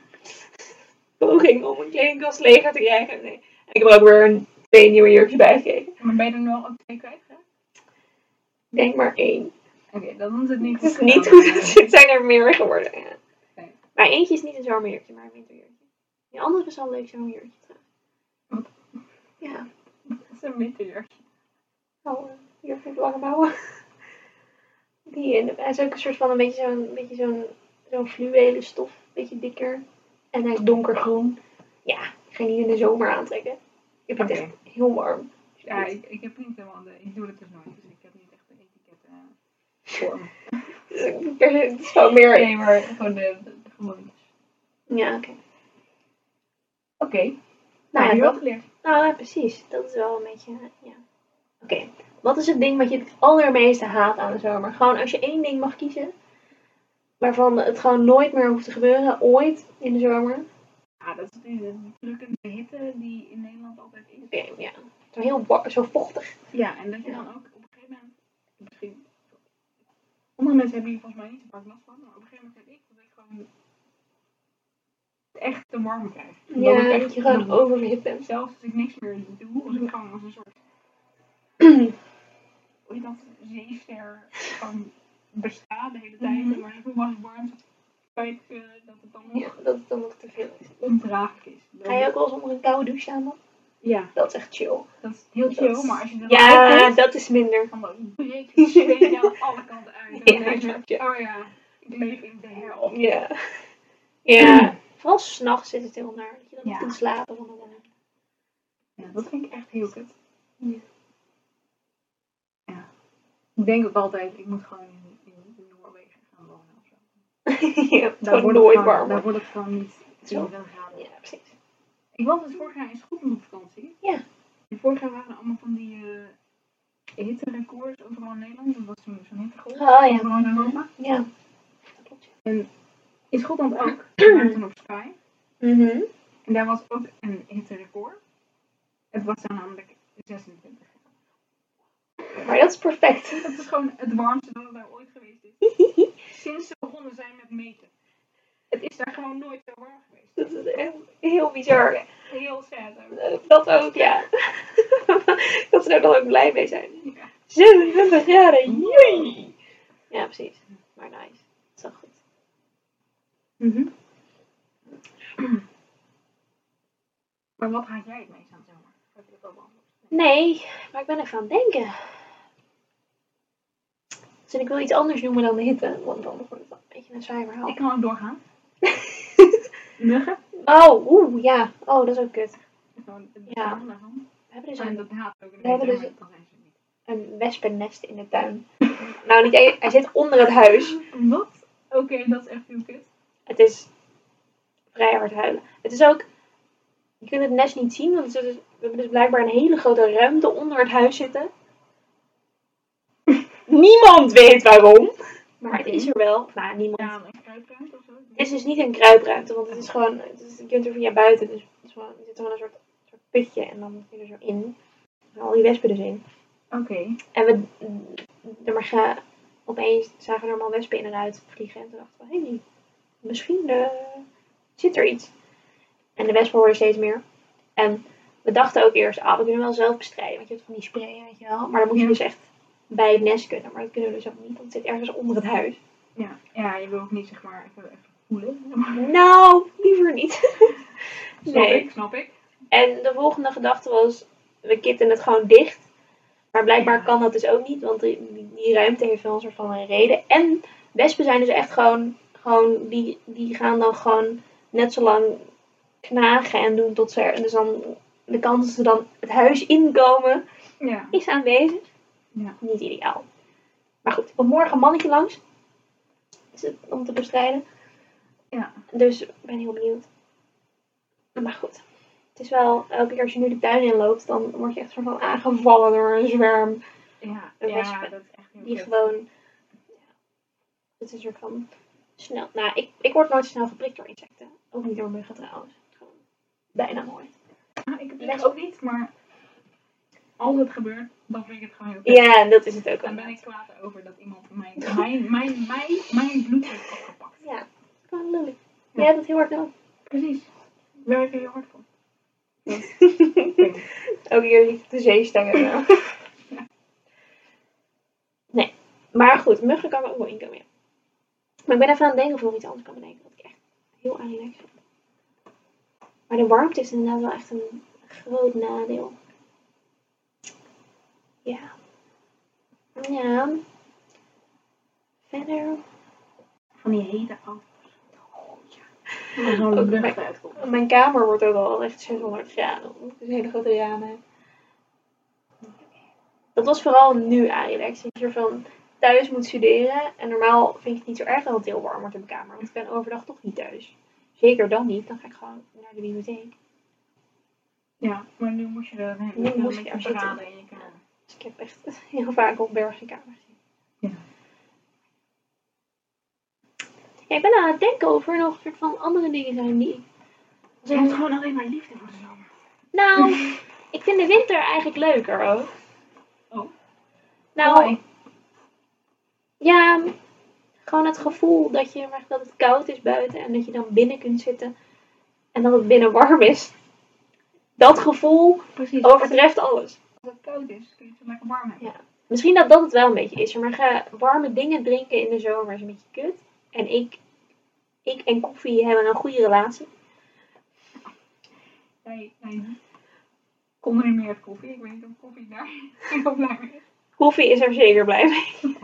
Poging om een kledingkast leger te krijgen. Nee. En ik heb ook weer een, twee nieuwe jurkjes bijgekregen. Maar ben je er nu al ook twee kwijtgeraakt? Ik denk maar één. Oké, dan is het niet Het goed. is niet goed. Het zijn er meer geworden. Ja. Maar eentje is niet een zomerjurkje, maar een winterjurkje. Die andere is wel een leuk zomerjurkje trouwens. Ja, Dat is een winterjurkje. oh, jurk met lange mouwen. Die in, hij is ook een soort van een beetje zo'n beetje zo'n zo'n fluwelen stof, een beetje dikker. En hij is donkergroen. Ja, ik ga niet in de zomer aantrekken. Ik vind het echt heel warm. Ja, ik, ik heb niet helemaal de... Ik doe het dus nooit, dus ik heb niet echt de etiket eh, voor me. Dus Het is gewoon meer. Nee, maar gewoon de, de gewoontes. Ja, oké. Oké. Nou Nou, ja, heb je wel geleerd. Nou ja, precies. Dat is wel een beetje, ja. Oké, wat is het ding wat je het allermeeste haat aan de zomer? Gewoon als je één ding mag kiezen, waarvan het gewoon nooit meer hoeft te gebeuren, ooit in de zomer. Ja, dat is de drukkende hitte die in Nederland altijd is. Oké, ja. Zo heel zo vochtig. Ja, en dat je Ja. dan ook op een gegeven moment, misschien, andere mensen hebben hier volgens mij niet zo vaak last van, maar op een gegeven moment heb ik dat ik gewoon echt te warm krijg. En Ja, dat ik dat echt je gewoon oververhit bent. Zelfs als ik niks meer doe, als ik gewoon als een soort, hoe heet dat, zeester, gewoon bestaat de hele tijd, maar was het warm, spijt dat het dan nog Ja, dat het dan nog te veel is. ondraaglijk is. Ga je ook wel eens onder een koude douche staan dan? Ja, Dat is echt chill. dat is heel chill, Dat- maar als je Ja, dan uitkomt, dat is minder. dan breekt je zweet aan alle kanten uit. Ja, Dan je, je. oh ja, ik leef in de hel. Ja. Ja. Vooral s'nachts is het heel naar. Dat je dan Ja. niet kunt slapen van de Ja, dat vind ik echt heel kut. Ja. Ja. Ik denk ook altijd, ik moet gewoon in, in Noorwegen gaan wonen of zo. ja, Daar wordt nooit. Daar wordt het gewoon niet Zo. 20 graden. Ja, precies. Ik was dus vorig jaar in Schotland op vakantie. Ja. En vorig jaar waren er allemaal van die eh hitterecords overal in Nederland. Dat was zo'n hittegolf. Oh ja. Overal in Europa. Ja. In Schotland ook. Toen op Sky. Mhm. En daar was ook een hitterecord. Het was dan namelijk 26 Maar dat is perfect. Dat is gewoon het warmste dat het daar ooit geweest is. Sinds ze begonnen zijn met meten. Het is daar gewoon nooit zo warm geweest. Dat is echt heel bizar. Heel sad Dat ook, ja. dat ze daar dan ook blij mee zijn. Ja. 26 graden, jee! Ja, precies. Maar nice. Dat is wel goed. Mhm. Maar wat haat jij het meest aan zomer? Heb je dat al beantwoord? Nee, maar ik ben even aan het denken. Dus ik wil iets anders noemen dan de hitte, want dan wordt het een beetje een saai verhaal. Ik kan ook doorgaan. Muggen? Oh, oeh, ja. Oh, dat is ook kut. Ja. We hebben dus En een, We hebben dus- maar een wespennest in de tuin. nou, niet hij zit onder het huis. Wat? Oké, dat is echt heel kut. Het is vrij hard huilen. Het is ook, je kunt het nest niet zien, want is dus- we hebben dus blijkbaar een hele grote ruimte onder het huis zitten. Niemand weet waarom. Maar het is er wel. Of, nou, niemand. Ja, een kruipruimte of zo. Het is dus niet een kruipruimte, want het is gewoon, het is, je kunt er via buiten, dus het is gewoon, er zit gewoon een soort, soort putje en dan kun je er zo in. Gaan al die wespen dus in. Oké. En we, er maar opeens zagen we er allemaal wespen in en uit vliegen en toen dachten we, hé, hey, misschien eh, zit er iets. En de wespen worden steeds meer. En we dachten ook eerst, ah, we kunnen wel zelf bestrijden, want je hebt van die spray, weet je wel. Maar dan moet je dus echt bij het nest kunnen, maar dat kunnen we dus ook niet, want het zit ergens onder het huis. Ja. ja, je wil ook niet zeg maar even, even voelen. Nou, liever niet. Snap Nee. ik, snap ik. En de volgende gedachte was, we kitten het gewoon dicht. Maar blijkbaar Ja. kan dat dus ook niet, want die, die- die ruimte heeft wel een soort van een reden. En wespen zijn dus echt gewoon, gewoon die, die gaan dan gewoon net zo lang knagen en doen tot ze er, dus dan de kans dat ze dan het huis inkomen Ja. is aanwezig. Ja. Niet ideaal. Maar goed, er komt morgen een mannetje langs. Is het om te bestrijden. Ja. Dus ik ben heel benieuwd. Maar goed. Het is wel, elke keer als je nu de tuin inloopt, dan word je echt soort van aangevallen door een zwerm. Ja, Een ja dat is echt Die gewoon, ja, het is een soort van snel. Nou, ik, ik word nooit snel geprikt door insecten. Ook niet door muggen trouwens. Gewoon bijna nooit. Ah, ik heb het ook niet, maar als het gebeurt, dan vind ik het gewoon heel kut. Ja, en dat is het ook Dan ben ik kwaad over dat iemand mijn, mijn, mijn, mijn, mijn bloed heeft afgepakt. Ja, gewoon lullig. Ja. Jij hebt het heel hard nodig. Precies. Daar werk je heel hard voor. Ook hier niet de zeestangen. Ja. Nee, maar goed, muggen kan er ook wel in komen. Ja. Maar ik ben even aan het denken of ik nog iets anders kan bedenken. Wat ik echt heel aan relaxed vind. Maar de warmte is inderdaad wel echt een groot nadeel. Ja. Ja. Verder. Van die hete auto's. Ja. Zo'n lucht uitkomt. Mijn kamer wordt ook al echt 600 graden. Dus hele grote ramen. Dat was vooral nu. Dat je ervan thuis moet studeren. En normaal vind ik het niet zo erg dat het heel warm wordt in mijn kamer. Want ik ben overdag toch niet thuis. Zeker dan niet. Dan ga ik gewoon naar de bibliotheek. Ja, maar nu moest je er Nu moest je er een zitten. in je kamer. Dus ik heb echt heel vaak op bergenkamer gezien. Ja. Ja, ik ben aan het denken of er nog een soort van andere dingen zijn die... Ze heeft gewoon alleen maar liefde voor de zomer. Nou, ik vind de winter eigenlijk leuker ook. Oh. Nou, Why? Ja, gewoon het gevoel dat, je, dat het koud is buiten en dat je dan binnen kunt zitten en dat het binnen warm is. Dat gevoel Precies. overtreft alles. Als het koud is, kun je het lekker warm hebben. Ja. Misschien dat dat het wel een beetje is. Maar ga warme dingen drinken in de zomer is een beetje kut. En ik, ik en koffie hebben een goede relatie. Jij, jij combineert koffie. Ik weet niet of koffie daar heel blij mee is. Koffie is er zeker blij mee.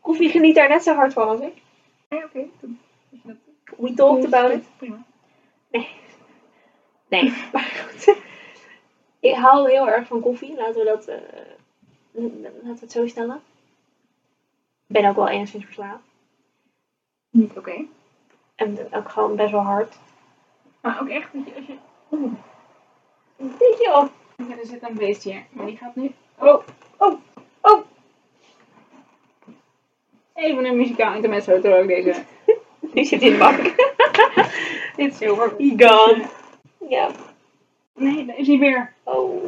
Koffie geniet daar net zo hard van als ik. Nee, oké. dat- We talked about it. Prima. Nee, maar goed. Ik hou heel erg van koffie. Laten we dat, eh, laten we het zo stellen. Ik ben ook wel enigszins verslaafd. Niet oké. En ook gewoon best wel hard. Maar ook echt, dat je, als je... Oeh. Je. Ja, er zit een beestje. Maar die gaat nu... Oh, oh. Even een muzikaal intermezzo terwijl ik deze... Die zit in de bak. Dit is heel erg... Gone. Ja. Nee, daar is hij weer. Oh.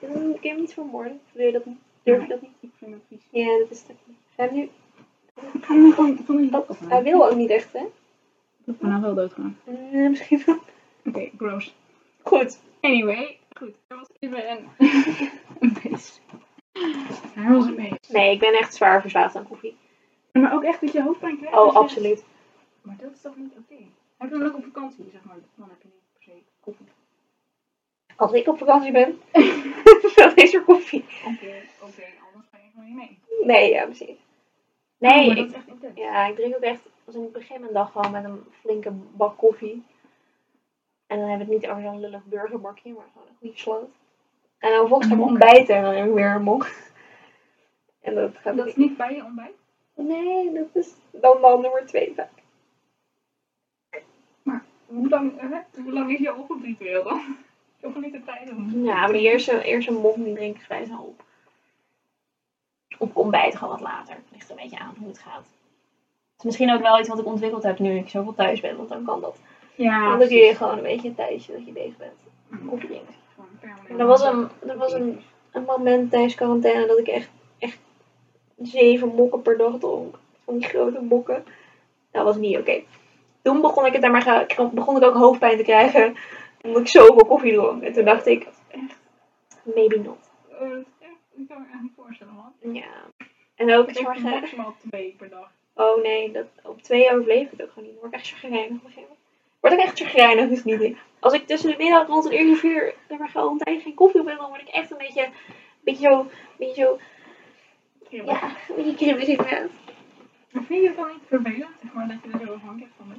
Kun je hem niet vermoorden? Wil je dat niet? Durf je dat niet? Ik vind het vies. Ja, dat is het. Ga je hem nu... Ik ga hem gewoon van die bak Hij wil ook niet echt, hè? Ik heb nou wel doodgaan. Eh, misschien wel. Oké, gross. Goed. Anyway, goed. Er was even een, een beest. Hij was een beest. Nee, ik ben echt zwaar verslaafd aan koffie. Maar ook echt dat je hoofdpijn krijgt. Oh, je- absoluut. Maar dat is toch niet oké? Heb je dan ook op vakantie, zeg maar? Dan heb je niet per se koffie. Als ik op vakantie ben, dan is er koffie. Oké, oké, anders ga je gewoon niet mee. Nee, ja, precies. Oh, Nee, dat ik, ja, ik drink ook echt als ik begin mijn dag gewoon met een flinke bak koffie. En dan hebben we het niet over zo'n lullig burgerbakje, maar gewoon een goede sloot. En dan ik Mok. ontbijten en dan heb ik weer een mok. En dat gaat Dat is niet bij je ontbijt? Nee, dat is dan wel nummer twee vaak. Hoe lang, hè? Hoe lang is je ochtendritueel dan? Ik heb niet de tijd om. Ja, maar die eerste, eerste mok die drink ik vrij snel op. Op ontbijt gewoon wat later. Ligt een beetje aan hoe het gaat. Het is misschien ook wel iets wat ik ontwikkeld heb nu ik zoveel thuis ben, want dan kan dat. Ja, dan kun je gewoon een beetje een tijdje dat je bezig bent. Koffie drinken. En Er was een, er was een, een moment tijdens quarantaine dat ik echt zeven mokken per dag dronk. Van die grote mokken. Dat was niet oké. Toen begon ik het daar maar begon ik ook hoofdpijn te krijgen. Omdat ik zoveel koffie dronk. En toen dacht ik, echt. maybe not. Oh, dat is echt. Ik kan me echt niet voorstellen, man. Ja. En ook Ik maar, maximaal twee per dag. Oh nee, dat, op twee overleef ik het ook gewoon niet. Dan word ik echt chagrijnig op een gegeven moment. Word ik echt chagrijnig, dus niet. Als ik tussen de middag rond een uur of vier zeg maar, gewoon een tijdje geen koffie op heb, dan word ik echt een beetje, een beetje zo, een beetje zo, ja, kribbelig inderdaad. Maar vind je het dan niet vervelend, zeg maar, dat je er zo afhankelijk van?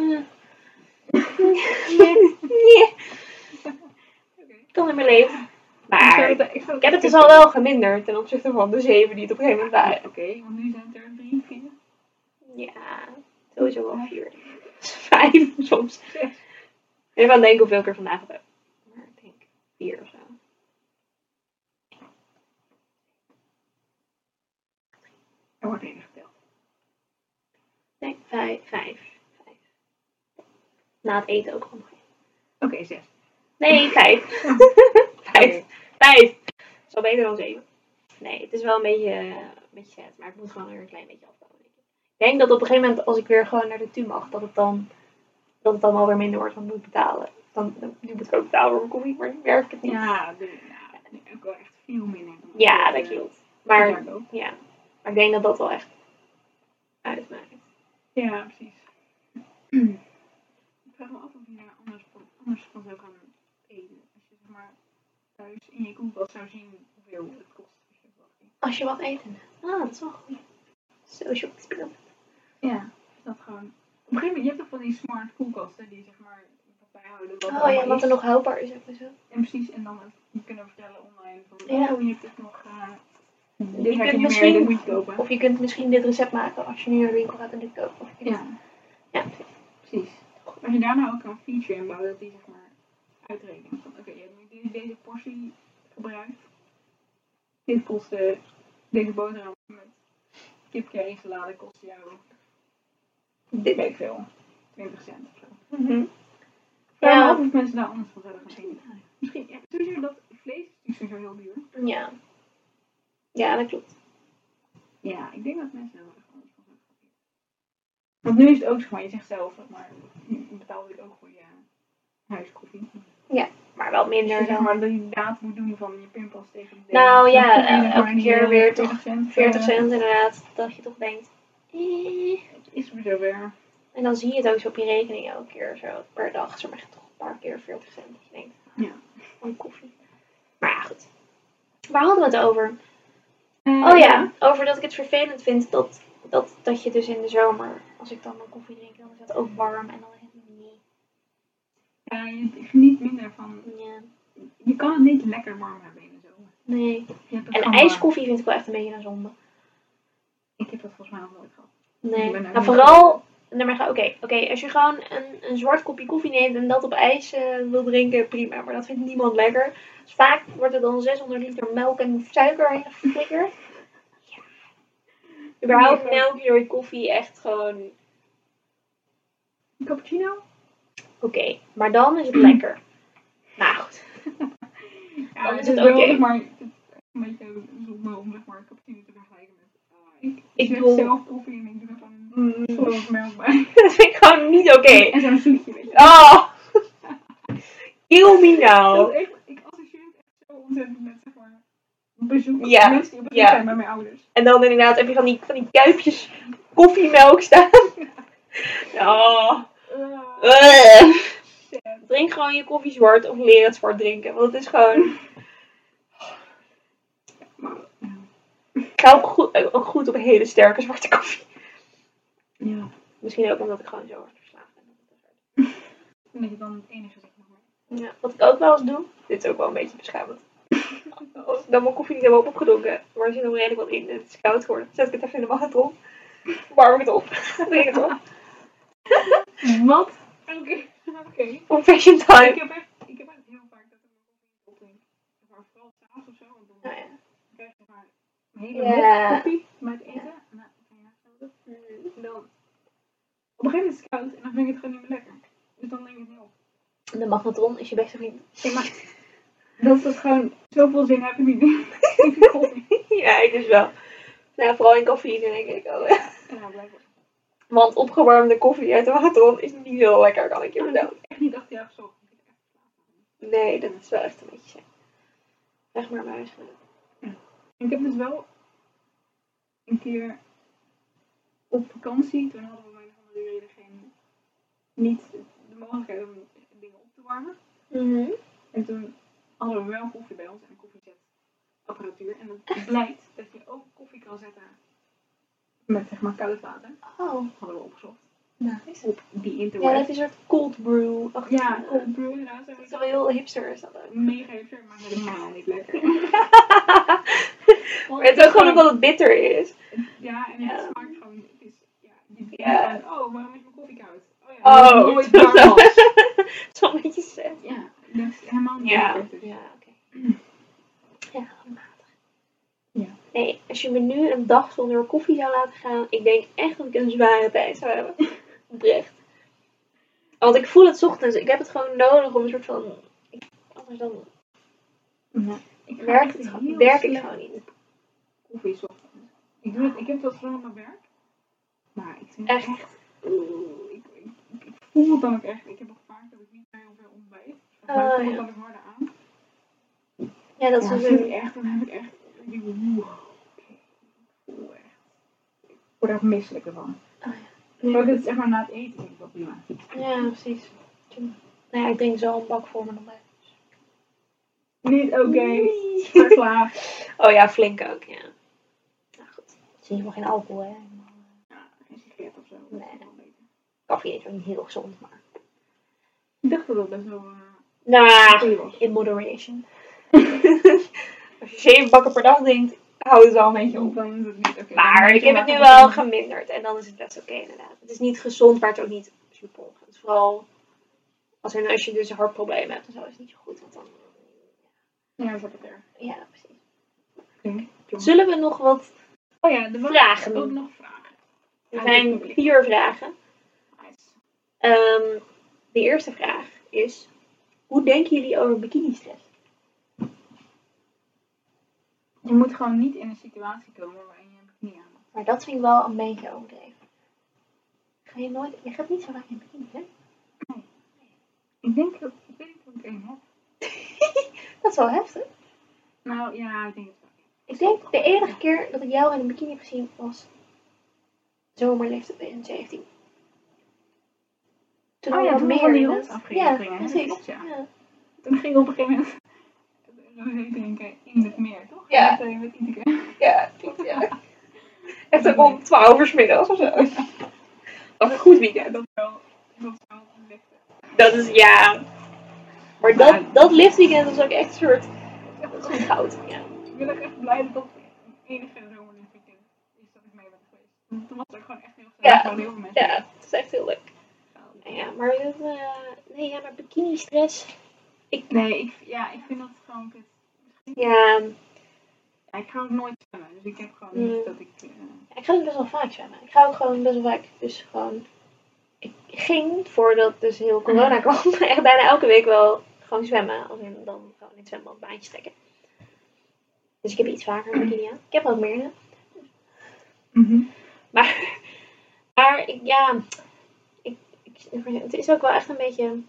Eh. Nee, kan in mijn leven. Ik Maar het- ik zou ik heb het dus al wel geminderd ten opzichte van de zeven die het op een gegeven moment waren. Oké, want nu zijn het er drie, vier. Ja, sowieso wel vier. Vijf soms. Even aan denken hoeveel ik er vandaag heb. Maar ik denk vier of zo. Er wordt even geteld. Nee, vijf, vijf, vijf. Na het eten ook gewoon nog één. Oké, zes. Nee, vijf. vijf. Vijf. Zo beter dan zeven. Nee, het is wel een beetje, een beetje vet, maar ik moet gewoon weer een klein beetje afbouwen. Ik. ik denk dat op een gegeven moment, als ik weer gewoon naar de TU mag, dat het dan, dat het dan alweer minder wordt, want ik moet betalen. Dan, nu moet ik ook betalen voor mijn koffie, maar nu werkt het niet. Ja, ja, nee, ook wel echt veel minder. dan Ja, ik, dat eh, klopt. Maar ik ja, maar ik denk dat dat wel echt uitmaakt. Ja, precies. ik vraag me af of je daar anders van, anders van zou gaan eten. Als je zeg maar thuis in je koelkast zou zien hoeveel het kost. als je wat eet. Als je wat eten. Ah, dat is wel goed. Social experiment. Ja, dat gewoon. Op een gegeven moment, je hebt toch van die smart koelkasten die zeg maar bijhouden wat Oh ja, wat er nog houdbaar is en zo. En precies, en dan je kunnen vertellen online van, Ja. oh, je hebt nog, uh, Je kunt misschien-. Of je kunt misschien dit recept maken als je nu naar de winkel gaat en dit koopt. Of je kunt... Ja, ja. precies. Als je daarna ook een feature inbouwt, dat die zeg maar uitrekent oké, je hebt nu deze, portie gebruikt. Dit kostte, deze boterham met kipcurry salade kost jou, dit weet ik veel, 20 cent of zo. Mhm. Vraag Ja. me af of mensen daar anders van zouden gaan. Misschien, ja, sowieso dat vlees is sowieso heel duur. Ja. Ja, dat klopt. Ja, ik denk dat mensen daar wel echt anders van. Want nu is het ook zeg maar, je zegt zelf, zeg maar, je betaalt dit ook voor je huiskoffie. Ja. Maar wel Dus je minder zeg dan maar dat je daad moet doen van je pimpels tegen de Nou, ja, zeg elke keer weer 40 toch cent. 40 eh, cent inderdaad. Dat je toch denkt. eh. Het is weer zover. En dan zie je het ook zo op je rekening elke keer zo per dag. Zeg maar toch een paar keer 40 cent. Dat je denkt, Ja. van koffie. Maar ja, goed. Waar hadden we het over? Oh ja, over dat ik het vervelend vind dat, dat, dat je dus in de zomer, als ik dan een koffie drink, dan is het ook warm en dan is het niet. Ja, je geniet minder van. Ja, Je kan het niet lekker warm hebben in de zomer. nee. En ijskoffie vind ik wel echt een beetje een zonde. Ik heb dat volgens mij nog nooit gehad. Nee. Ook Nou, vooral. Nee, maar ga- oké, oké, als je gewoon een, een zwart kopje koffie neemt en dat op ijs eh, wil drinken, prima. Maar dat vindt niemand lekker. Dus vaak wordt er dan 600 liter melk en suiker in geflikkerd. Ja. Überhaupt Nee, melk door je koffie echt gewoon Een cappuccino? oké. Maar dan is het lekker. Nou goed. Ja, Dan is het het oké. maar, het is echt een beetje zonde om zeg maar een cappuccino te vergelijken met. ah, ik Ik bedoel- zelf koffie en ik doe er gewoon Mm, melk bij. dat vind ik gewoon niet oké. En zo'n zoetje, weet je. Oh! Kill me now. echt, ik associeer het echt zo ontzettend met zeg maar bezoek. Ja, Mensen die op bezoek ja. zijn bij mijn ouders. En dan inderdaad heb je van die, van die kuipjes koffiemelk staan. Oh. Uh, shit. Drink gewoon je koffie zwart of leer het zwart drinken. Want het is gewoon... Ik ga ook goed, ook goed op een hele sterke zwarte koffie. Ja. Misschien ook omdat ik gewoon zo hard verslaafd ben. En dat je dan het enige nog maar. Ja, wat ik ook wel eens doe, dit is ook wel een beetje beschamend. Als ik dan mijn koffie niet helemaal heb opgedronken, maar er zit nog redelijk wat in en het is koud geworden, zet ik het even in de magnetron, warm ik het op, drink het op. Wat? Oké. Oké. Confession Ik time. heb echt, ik heb echt heel vaak dat ik mijn koffie opdrink. Zeg Maar vooral s'avonds of zo, want dan Nou ja. krijg je zeg maar een hele Ja. mok koffie met eten. En dan, en dan op een gegeven moment is het koud en dan vind ik het gewoon niet meer lekker. Dus dan denk ik het niet op. De magnetron is je beste vriend. Ja, maar dat is gewoon, zoveel zin heb ik niet. Ja, ik dus wel. Nou, vooral in koffie denk ik. Oh, ja. Ja, blijkbaar. Want opgewarmde koffie uit de magnetron is niet heel lekker, kan ik je vertellen. Echt niet acht jaar zo. Nee, dat is wel echt een beetje... Zeg maar naar huis. Ik heb dus wel een keer op vakantie, toen hadden we om een of andere reden geen, niet de mogelijkheid om dingen op te warmen. Mhm. En toen hadden we wel koffie bij ons en een koffiezetapparatuur. En het blijkt dat je ook koffie kan zetten met zeg maar koud water. Oh, Hadden we opgezocht. nice. Op die Ja, interweb. dat is een soort cold brew. Ach, Ja, cold brew inderdaad. Dat is wel heel hipster is dat ook. Mega hipster, maar helemaal niet lekker. maar het is ook gewoon omdat het bitter is. Ja, en het Ja. smaakt gewoon. Het is, ja, je Ja. oh, waarom is mijn koffie koud? Oh Oh, nooit warm was. Zo'n beetje sad. Ja, dat is helemaal niet Ja. Dus. ja oké. Ja, matig. Ja. Nee, als je me nu een dag zonder koffie zou laten gaan, ik denk echt dat ik een zware tijd zou hebben. Oprecht. Want ik voel het 's ochtends. Ik heb het gewoon nodig om een soort van. ik- Anders dan Ja. Ik echt het heel werk ik gewoon niet. Koffie 's ochtends. Ik, doe het, ik heb dat vooral op mijn werk. Maar ik vind Echt? het echt. oeh, ik, ik, ik voel het dan ook echt. Ik heb ook vaak dat ik niet meer heel veel ontbijt. Mij Oh, voel het dan ook harder aan. Ja, dat is ja, wel vind ik echt, dan heb ik echt. Ik denk, oeh, oké. Ik voel echt. Ik word echt misselijk ervan. Maar Ja, dit is echt maar na het eten vind ik wel prima. ja precies. Nou ja, ik drink zo een bak voor me nog bij. Niet oké. Verslaafd. Oh ja, flink ook, ja. Nou goed. Het is geval geen alcohol, hè. Ja, geen sigaret of zo. Nee. Koffie is ook niet heel gezond, maar... Ik dacht dat dat best wel uh, Nou, in moderation. Als je zeven bakken per dag drinkt, hou het wel een beetje op. Dan is het niet oké. Dan Maar ik heb het nu wel geminderd en dan is het best oké inderdaad. Het is niet gezond, maar het is ook niet super. Vooral als, en als je dus een hartprobleem hebt en zo is het niet zo goed. Want dan, Ja, dat ik er. ja, precies. Zullen we nog wat... Oh ja, waren Vragen ook doen. nog vragen. Er het zijn vier vragen. Ehm, de eerste vraag is... Hoe denken jullie over bikini-stress? Je moet gewoon niet in een situatie komen waarin je een bikini aan moet. Maar dat vind ik wel een beetje overdreven. Ga je nooit... Je gaat niet zo vaak in bikini, hè? Ik denk dat ik weet niet of ik één heb. Dat is wel heftig. Nou ja, ik denk het wel. Ik denk de enige keer dat ik jou in een bikini heb gezien was zomerliefde 2017. Toen Oh ja, toen we meer die afgingen Ja, precies. Klopt, ja. Ja. Toen ging op een gegeven moment drinken in het meer, toch? Ja. Met, eh, met Iteke. Ja, klopt, ja. Echt om 12 uur middags of zo. Dat is een goed weekend. Dat wel, dat is wel. Dat is, ja. Maar dat, dat liftweekend was ook echt een soort, dat is gewoon goud. Ja. Ik ben ook echt blij dat dat het enige zomerlichtweekend is dat ik mee ben geweest. Toen was het ook gewoon echt heel gezellig. Ja. Er heel veel mensen. ja, het is echt heel leuk. Nou ja, maar eh, nee, ja, maar bikini stress. Nee, ik, ja, ik vind dat gewoon kut. Ja, Ja, ik ga ook nooit zwemmen, dus ik heb gewoon Mm. niet dat ik... eh, ik ga dus best wel vaak zwemmen. Ik ga ook gewoon best wel vaak, dus gewoon, ik ging voordat dus heel corona kwam, echt bijna elke week wel gewoon zwemmen. Als in dan gewoon in het zwembad baantjes trekken. Dus ik heb iets vaker bikini aan. Ik heb ook meer in. Maar, maar ik, ja, ik, ik, het is ook wel echt een beetje.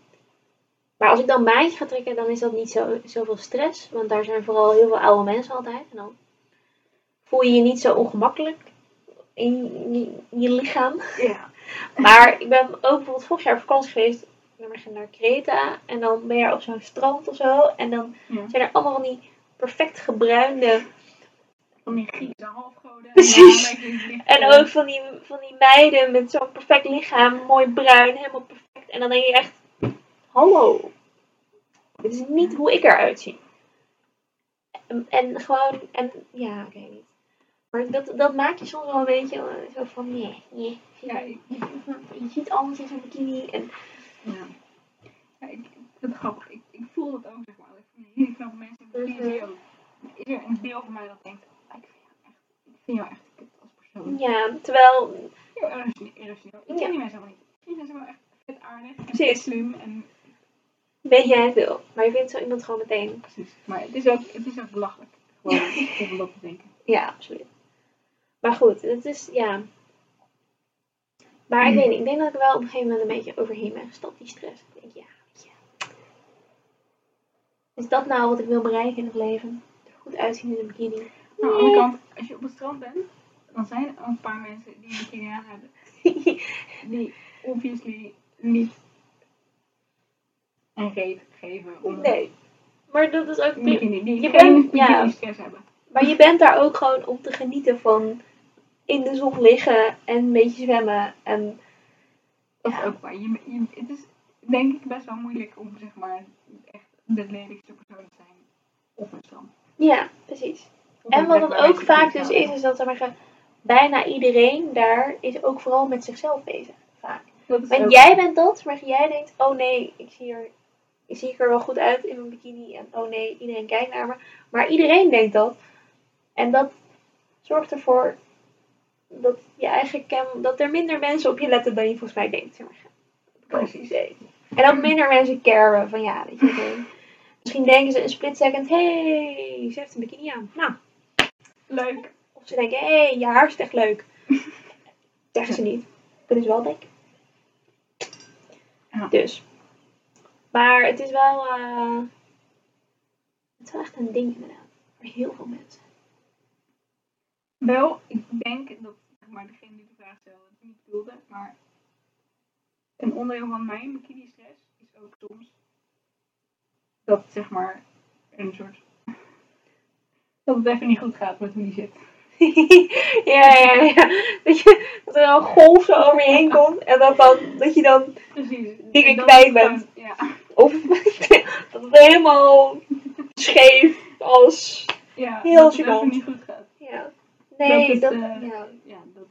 Maar als ik dan baantjes ga trekken, dan is dat niet zo, zoveel stress. Want daar zijn vooral heel veel oude mensen altijd. En dan voel je je niet zo ongemakkelijk in je, lichaam. Ja. Maar ik ben ook bijvoorbeeld vorig jaar op vakantie geweest. Ik ben naar Kreta. En dan ben je op zo'n strand of zo. En dan ja. zijn er allemaal van die perfect gebruinde Van die Griekse halfgoden. Precies. En ook van die, van die meiden met zo'n perfect lichaam, mooi bruin, helemaal perfect. En dan denk je echt, hallo, dit is niet hoe ik eruit zie. En, en gewoon, en ja, oké, niet. Maar dat, dat maakt je soms wel een beetje eh, zo van, nee, nee. Ja, ik- Je ziet alles in zo'n bikini. En, Ja. ja ik, ik vind het grappig. Ik, ik voel dat ook, zeg maar. Ik vind heel veel mensen in Mhm. video. Is er een deel van mij dat denkt, ah, ik vind jou echt, ik vind jou echt kut als persoon. ja, terwijl, Heel irrationeel. Ik Ja. ken die mensen helemaal niet. Ik vind mensen wel echt vet aardig en Precies. slim en weet jij het wil. Maar je vindt zo iemand gewoon meteen. precies. Maar het is ook, het is ook belachelijk. Gewoon om dat te denken. Ja, absoluut. Maar goed, het is, ja. Maar ik Hmm. weet niet, ik denk dat ik wel op een gegeven moment een beetje overheen ben gestapt, die stress. Ik denk, ja, weet je. Is dat nou wat ik wil bereiken in het leven? Er goed uitzien in een bikini? Maar aan de andere kant, als je op het strand bent, dan zijn er een paar mensen die een bikini aan hebben. Die obviously niet een reden geven om nee. Maar dat is ook bikini. Die Je geen bent- ja. stress hebben. Maar je bent daar ook gewoon om te genieten van in de zon liggen en een beetje zwemmen. En Dat Ja. is ook waar. Je, je, het is denk ik best wel moeilijk om zeg maar echt de lelijkste persoon te zijn op een strand. ja, precies. En wat het ook vaak dus is, is dat zeg maar, bijna iedereen daar is ook vooral met zichzelf bezig. Vaak. Want jij bent dat, maar jij denkt, oh nee, ik zie er, ik zie er wel goed uit in mijn bikini. En oh nee, iedereen kijkt naar me. Maar iedereen denkt dat. En dat zorgt ervoor dat je eigenlijk dat er minder mensen op je letten dan je volgens mij denkt. Zeg maar. Idee. En ook minder mensen caren van ja, weet je. Misschien denken ze een split second, hey, ze heeft een bikini aan. Nou, leuk. of ze denken, hé, hey, je haar is echt leuk. Zeggen ze niet. Kunnen ze wel denken. Ja. Dus. Maar het is wel, eh, het is wel echt een ding inderdaad. Voor heel veel mensen. Wel, ik denk dat zeg maar degene die de vraag stelde het niet bedoelde, maar een onderdeel van mijn bikini stress is ook soms dat zeg maar een soort dat het even niet goed gaat met hoe die zit. ja, ja, ja. Dat, je, dat er een golf zo over je heen komt. En dat, dan, dat je dan, Precies. Dingen kwijt bent. Ja. of dat het helemaal scheef, alles. ja Heel dat het niet goed gaat. Ja. Nee, is, dat, eh, ja. ja, dat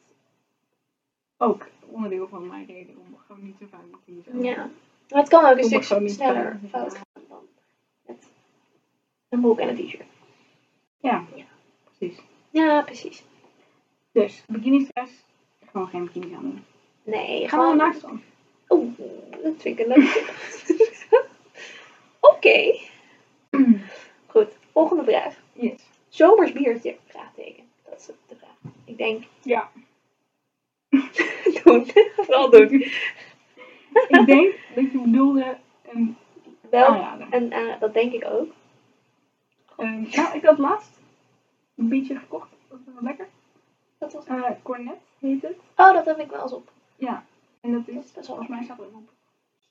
ook onderdeel van mijn reden om gewoon niet zo vaak bikini te zijn. Ja. Maar het kan ook een stuk sneller fout gaan dan met een broek en een t-shirt. Ja, precies. Ja, precies. Dus, bikini stress, gewoon geen bikini aan doen. Nee, Gaan we gewoon... naar strand? Oeh, dat vind ik een leuk. Oké. Goed, volgende vraag. Yes. Zomers biertje? Vraagteken. Dat is de vraag. Ik denk, Ja. doen. Vooral doen. Ik denk dat je bedoelde een Wel, aanrader. en eh, dat denk ik ook. Nou, ik had laatst een biertje gekocht. Dat was wel lekker. Dat was... Eh Cornet heet het. Oh, dat heb ik wel eens op. Ja. En dat Dat is, best volgens mij staat er op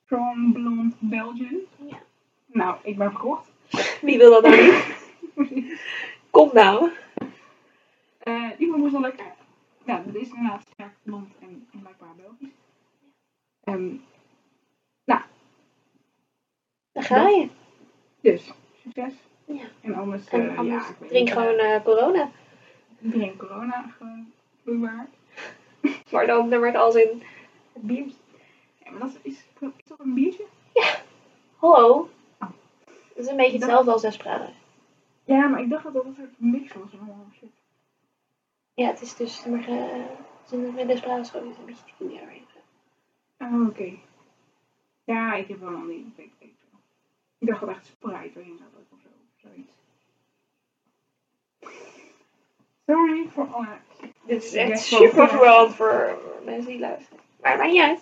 Strong Blonde Belgian. Ja. Nou, ik ben verkocht. Wie wil dat nou niet? Kom nou. Eh die ik wel lekker. Ja, dat is inderdaad sterk blond en, en blijkbaar Belgisch. Ehm, Daar ga je. dus, succes. Ja. En anders, En eh, anders ja, ik drink niet, gewoon eh, eh, corona. drink corona gewoon vloeibaar. Maar dan nummer als in het biertje. Ja, maar dat is, is dat een biertje? Hallo. Oh. Het is een beetje hetzelfde als Desperado. Ja, maar ik dacht dat dat een soort mix was. Shit. Ja, het is dus maar, uh, een- met Desperado is een beetje erin. Oh, oké. Ja, ik heb wel een die. Ik, wel. dacht dat echt Sprite erin zat ook of zo. Zoiets. Sorry voor alle... Dit is echt super voor- verwarrend voor mensen die luisteren. Maar het maakt niet uit.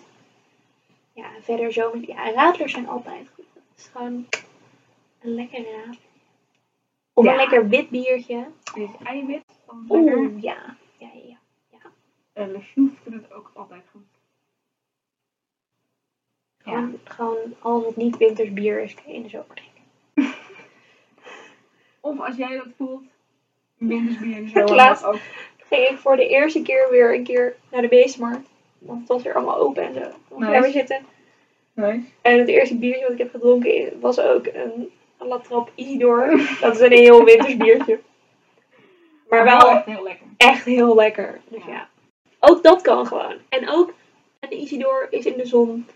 Ja, en verder zo met... Ja, radlers zijn altijd goed. Het is gewoon een lekkere radler. Of Ja. een lekker wit biertje. Dit is eiwit. Lekker. Oeh, ja. Ja, ja, ja. Uh, Le Chouf doet het ook altijd goed. Ja. Gewoon, gewoon alles wat niet winters bier is, kan je in de zomer. Of als jij dat voelt, wintersbier en zo. Laatst- ook. Ging ik voor de eerste keer weer een keer naar de beestmarkt. Want het was weer allemaal open en zo. Mocht Nice. daar weer zitten. Nice. En het eerste biertje wat ik heb gedronken was ook een, een Latrap Isidor. Dat is een heel winters biertje. Maar wel echt heel lekker. echt heel lekker. Dus ja. Ook dat kan gewoon. En ook een Isidor is in de zon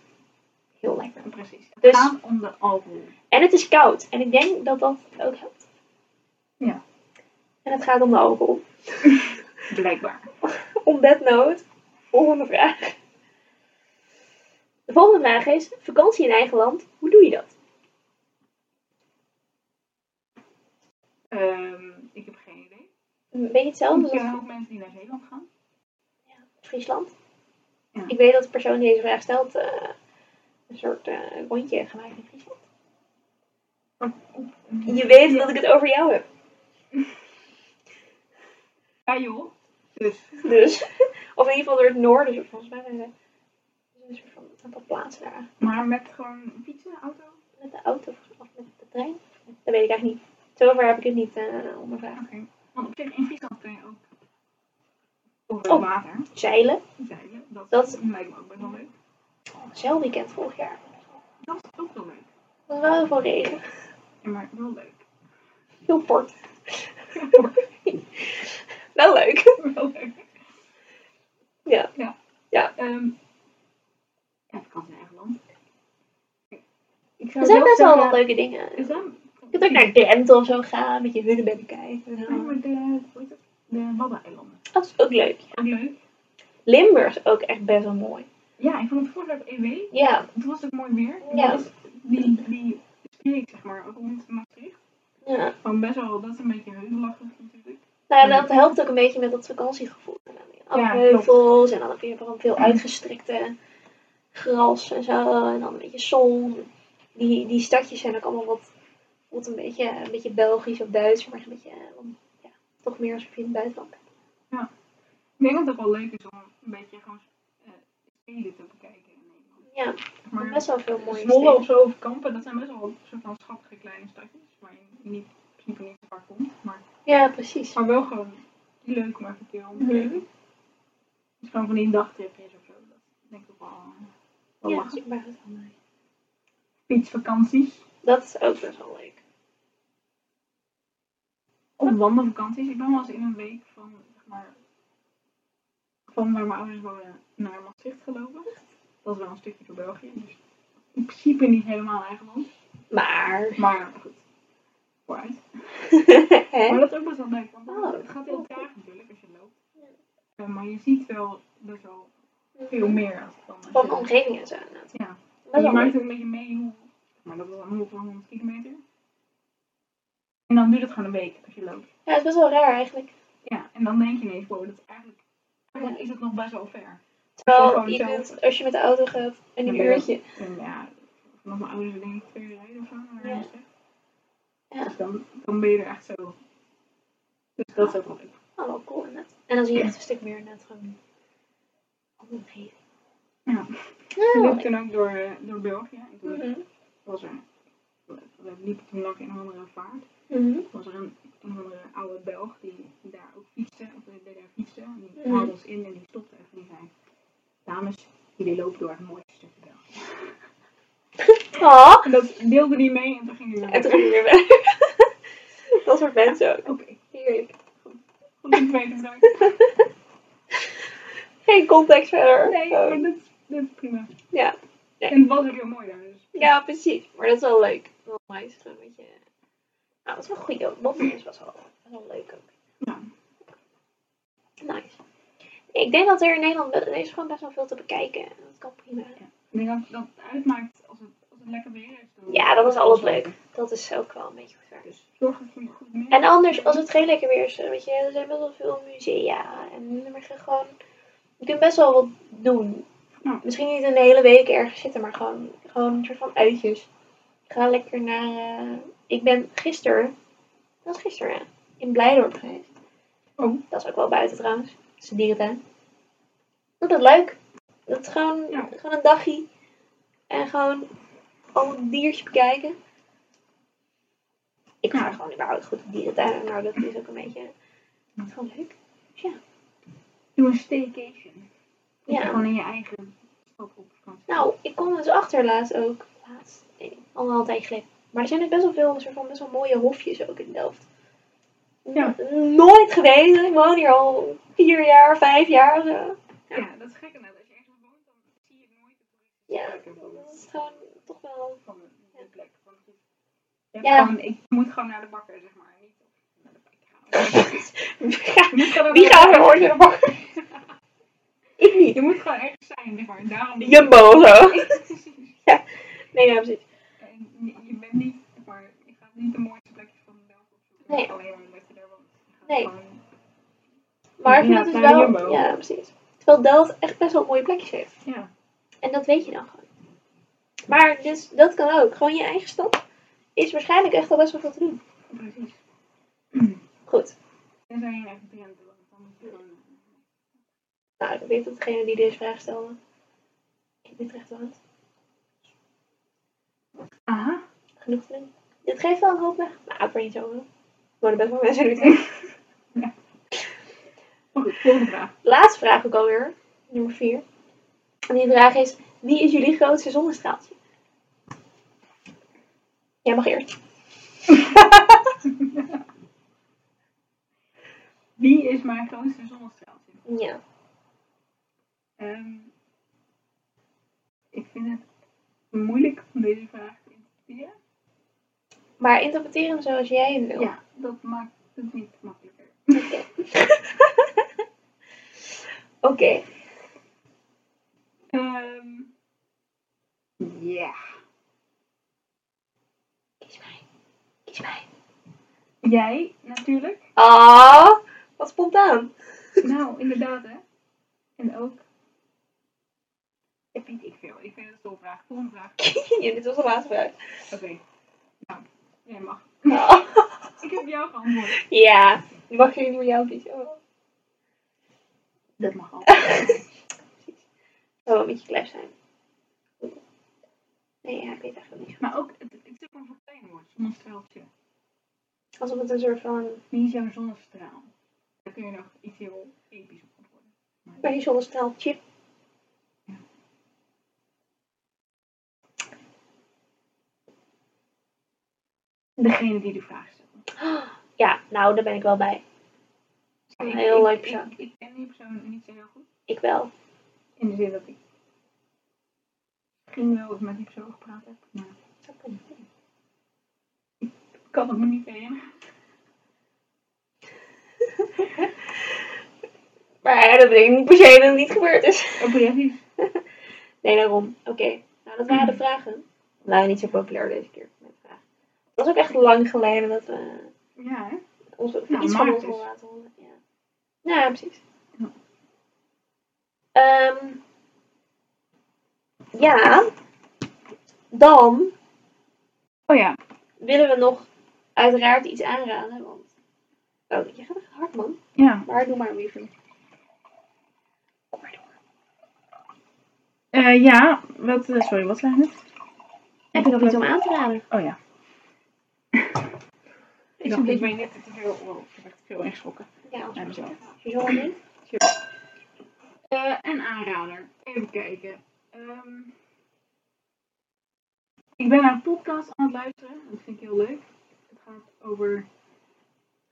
heel lekker. Precies. Het Dus- gaat om de alcohol. En het is koud. En ik denk dat dat ook helpt. Ja. En het gaat om de alcohol. Blijkbaar. That note, volgende vraag. De volgende vraag is, vakantie in eigen land, hoe doe je dat? Ehm, ik heb geen idee. Ben je hetzelfde Ik als ken ook mensen die naar Zeeland gaan. Friesland? Ja. Ik weet dat de persoon die deze vraag stelt eh, een soort eh, rondje heeft gemaakt in Friesland. Je weet dat ik het over jou heb. Ja joh. Dus. Dus, of in ieder geval door het noorden, zo, volgens mij zijn ze een soort van een aantal plaatsen daar. Maar met gewoon fietsen, auto? Met de auto of met de trein? Dat weet ik eigenlijk niet. Zover heb ik het niet eh ondervraagd. Oké. Want op zich in Friesland kun je ook over Oh. water Zeilen. zeilen. Dat, Dat- lijkt me ook best wel leuk. Zeilweekend vorig jaar. Dat is ook wel leuk. Dat was wel heel veel regen. Ja, maar wel leuk. Heel port. Wel leuk. wel leuk. Ja. Ja. Ja. Ehm ja, vakantie in eigen land. Ik zou Er zijn best wel wat leuke dingen. Je kunt ook naar Drenthe of zo gaan, met je hunnebedden kijken. en Ja, maar de, het? de Waddeneilanden. Dat is ook leuk. Ook leuk. Limburg is ook echt best wel mooi. Ja, ik vond het vorig jaar op EW. Ja, Het was ook mooi weer. Ja. Dat is die, die streek, zeg maar, ook rond Maastricht. Ja. Gewoon best wel, dat is een beetje heuvelachtig natuurlijk. Nou, ja, dat helpt ook een beetje met dat vakantiegevoel. Ja, ja, heuvels en dan heb je gewoon veel uitgestrekte gras en zo. En dan een beetje zon. Die, die stadjes zijn ook allemaal wat, voelt een beetje, een beetje Belgisch of Duits, maar een beetje, eh, ja, toch meer alsof je in het buitenland bent. Ik denk dat het ook wel leuk is om een beetje gewoon eh, steden te bekijken in Nederland. Ja, maar best wel veel mooie Zwolle steden. of zo of Kampen, dat zijn best wel soort van schattige kleine stadjes. Waar niet, principe niet vaak komt. Maar, Ja, precies. maar wel gewoon leuk een keer om Mhm. kijken. Dus gewoon van die dagtripjes of zo. Dat denk ik ook wel, wel Ja, lachen. mooi. Fietsvakanties. Dat is ook best wel leuk. Of wandelvakanties. Ik ben wel eens in een week van, zeg maar, van waar mijn ouders wonen naar Maastricht gelopen. Dat is wel een stukje door België. Dus in principe niet helemaal eigen land. Maar. Maar goed, Maar dat is ook best wel leuk, want Oh, het gaat heel traag natuurlijk als je loopt. Ja. Eh, maar je ziet wel best wel veel meer als het dan. Van de omgeving en zo. Ja. En je maakt ook een beetje mee hoe, maar dat is dan ongeveer 100 kilometer. En dan duurt het gewoon een week als je loopt. Ja, het is best wel raar eigenlijk. Ja, en dan denk je ineens, wow, dat is eigenlijk, eigenlijk is het nog best wel ver. Terwijl je als je met de auto gaat, een uurtje. Ja, vanaf mijn ouders denk ik twee uur rijden of zo Ja. Ja. Dus dan, dan ben je er echt zo. Dus dat is ook wel leuk. Oh, wel cool net. En dan zie je echt een stuk meer net gewoon omgeving. Ja. We liepen toen ook door, eh, door België. En toen. Mhm. was er, we liepen toen langs een of andere vaart. Mhm. was er een, een andere oude Belg die daar ook fietste, of die daar fietste. En die Mhm. haalde ons in en die stopte even en die zei, dames, jullie lopen door het mooiste stukje België. Oh, En dat deelde niet mee en toen ging hij weer en toen weg. ging je weer weg. dat soort mensen ook. Oké, Heerlijk. goed om te weten bedankt. Geen context verder. Nee, Gewoon- maar dat, dat is prima. Ja. En het was ook heel mooi daar, dus. Ja, precies. Maar dat is wel leuk. Wel nice. Gewoon een beetje... Nou, dat is wel goed ook. Bobbelen is was wel, was wel leuk ook. Ja. Nice. Ik denk dat er in Nederland er is gewoon best wel veel te bekijken. Dat kan prima. Ik denk dat dat het uitmaakt als het, als het lekker weer is. dan- Ja, dat is alles leuk. Dat is ook wel een beetje goed. Dus zorg dat je goed mee. En anders, als het geen lekker weer is, weet je, er zijn best wel veel musea. En dan je gewoon, je kunt best wel wat doen. Ja. Misschien niet een hele week ergens zitten, maar gewoon, gewoon een soort van uitjes. Ga lekker naar, eh, ik ben gisteren, dat was gisteren, ja, in Blijdorp geweest. Oh. Dat is ook wel buiten trouwens. Dat is een dierentuin. Dat is leuk. Dat is gewoon, Ja. gewoon een dagje. En gewoon al een diertje bekijken. Ik ga Ja. gewoon überhaupt goed op dierentuinen, maar dat is ook een beetje, dat is gewoon leuk. Doe een staycation. Ja. gewoon in je eigen op. Nou, ik kom dus achter laatst ook, laatst, nee, al een tijd geleden. Maar er zijn dus best wel veel, soort van best wel mooie hofjes ook in Delft. Ja. Nooit geweest, ik woon hier al vier jaar, vijf jaar of zo. Ja, dat is gek inderdaad. Als je ergens woont, dan zie je nooit de toeristische Ja, dat is gewoon toch wel... van de, de plek. Want Ja. gewoon, ik moet gewoon naar de bakker, zeg maar. Niet de. Ja, moet gewoon Wie naar gaat de er ooit naar de bakker? Ik niet. Je moet gewoon ergens zijn, zeg maar. Daarom Jumbo zo. Nee, ja, precies. Je, bent niet, zeg maar, je gaat niet de mooiste plekjes van België opzoeken. Nee. Alleen omdat je daar woont. Gaat Nee. Maar ik vind Ja, het dus de wel... Ja, precies. Terwijl Delft echt best wel mooie plekjes heeft. Ja. En dat weet je dan gewoon. Maar dus, dat kan ook. Gewoon je eigen stad is waarschijnlijk echt al best wel veel te doen. Precies. Goed. En zijn Drenthe, want dan moet je gewoon... Nou, ik weet dat degene die deze vraag stelde in Utrecht woont. Aha. Genoeg te doen. Dit geeft wel een hoop weg. Nou, ik weet niet zo. Er wonen best wel mensen in Utrecht. Maar goed, volgende vraag. Laatste vraag ook alweer. Nummer 4. En die vraag is: Wie is jullie grootste zonnestraaltje? Jij mag eerst. Wie is mijn grootste zonnestraaltje? Ja. Ehm, ik vind het moeilijk om deze vraag te interpreteren. Maar interpreteer hem zoals jij hem wil. Ja, dat maakt het niet makkelijker. Oké. Oké. Ehm, Ja. Kies mij. Kies mij. Jij natuurlijk. Ah, wat spontaan. Nou, inderdaad hè. En ook. Ik weet ik veel. Ik vind het een vraag. Volgende vraag. ja, dit was de laatste vraag. Oké. Nou, jij mag. Ah. Ik heb jou geantwoord. ja, mag jullie voor jou kiezen. Oh. Dat mag al. Zou wel een beetje klef zijn. Nee, ja, ik weet eigenlijk niet. Maar ook, het, het is ook een verkleinwoord. Zonnestraaltje. Alsof het een soort van... Wie is jouw zonnestraal? Daar kun je nog iets heel episch op antwoorden. Maar- Bij die zonnestraal chip. Degene die de vraag stelt. Ja, nou, daar ben ik wel bij. Een Ik- heel ik- leuk ik- persoon. Ik, ken die persoon niet zo heel goed. Ik wel. In de zin dat ik misschien wel eens met die persoon gepraat heb. Maar ik kan het me niet herinneren. Maar ja, dat betekent niet per se dat het niet gebeurd is. Niet. Nee, daarom. Oké. Nou, dat waren de vragen. Nou, niet zo populair deze keer. Met vragen. Was ook echt lang geleden dat we Ja, hè? ons, of Nou, iets van ons laten horen. Ja, ja precies. Ja. Ehm, ja. Dan Oh ja. willen we nog uiteraard iets aanraden. Want... Oh, je gaat echt hard, man. Ja. Maar doe maar een review. Kom maar door. Eh, ja, wat, eh, sorry, wat zei je net? Heb je nog iets om aan te raden? Oh ja. Ik ben net te veel, wow, ik heb veel ingeschrokken. Ja, mezelf. je zo niet. Eh, en aanrader. Even kijken. Ehm, ik ben naar een podcast aan het luisteren. Dat vind ik heel leuk. Het gaat over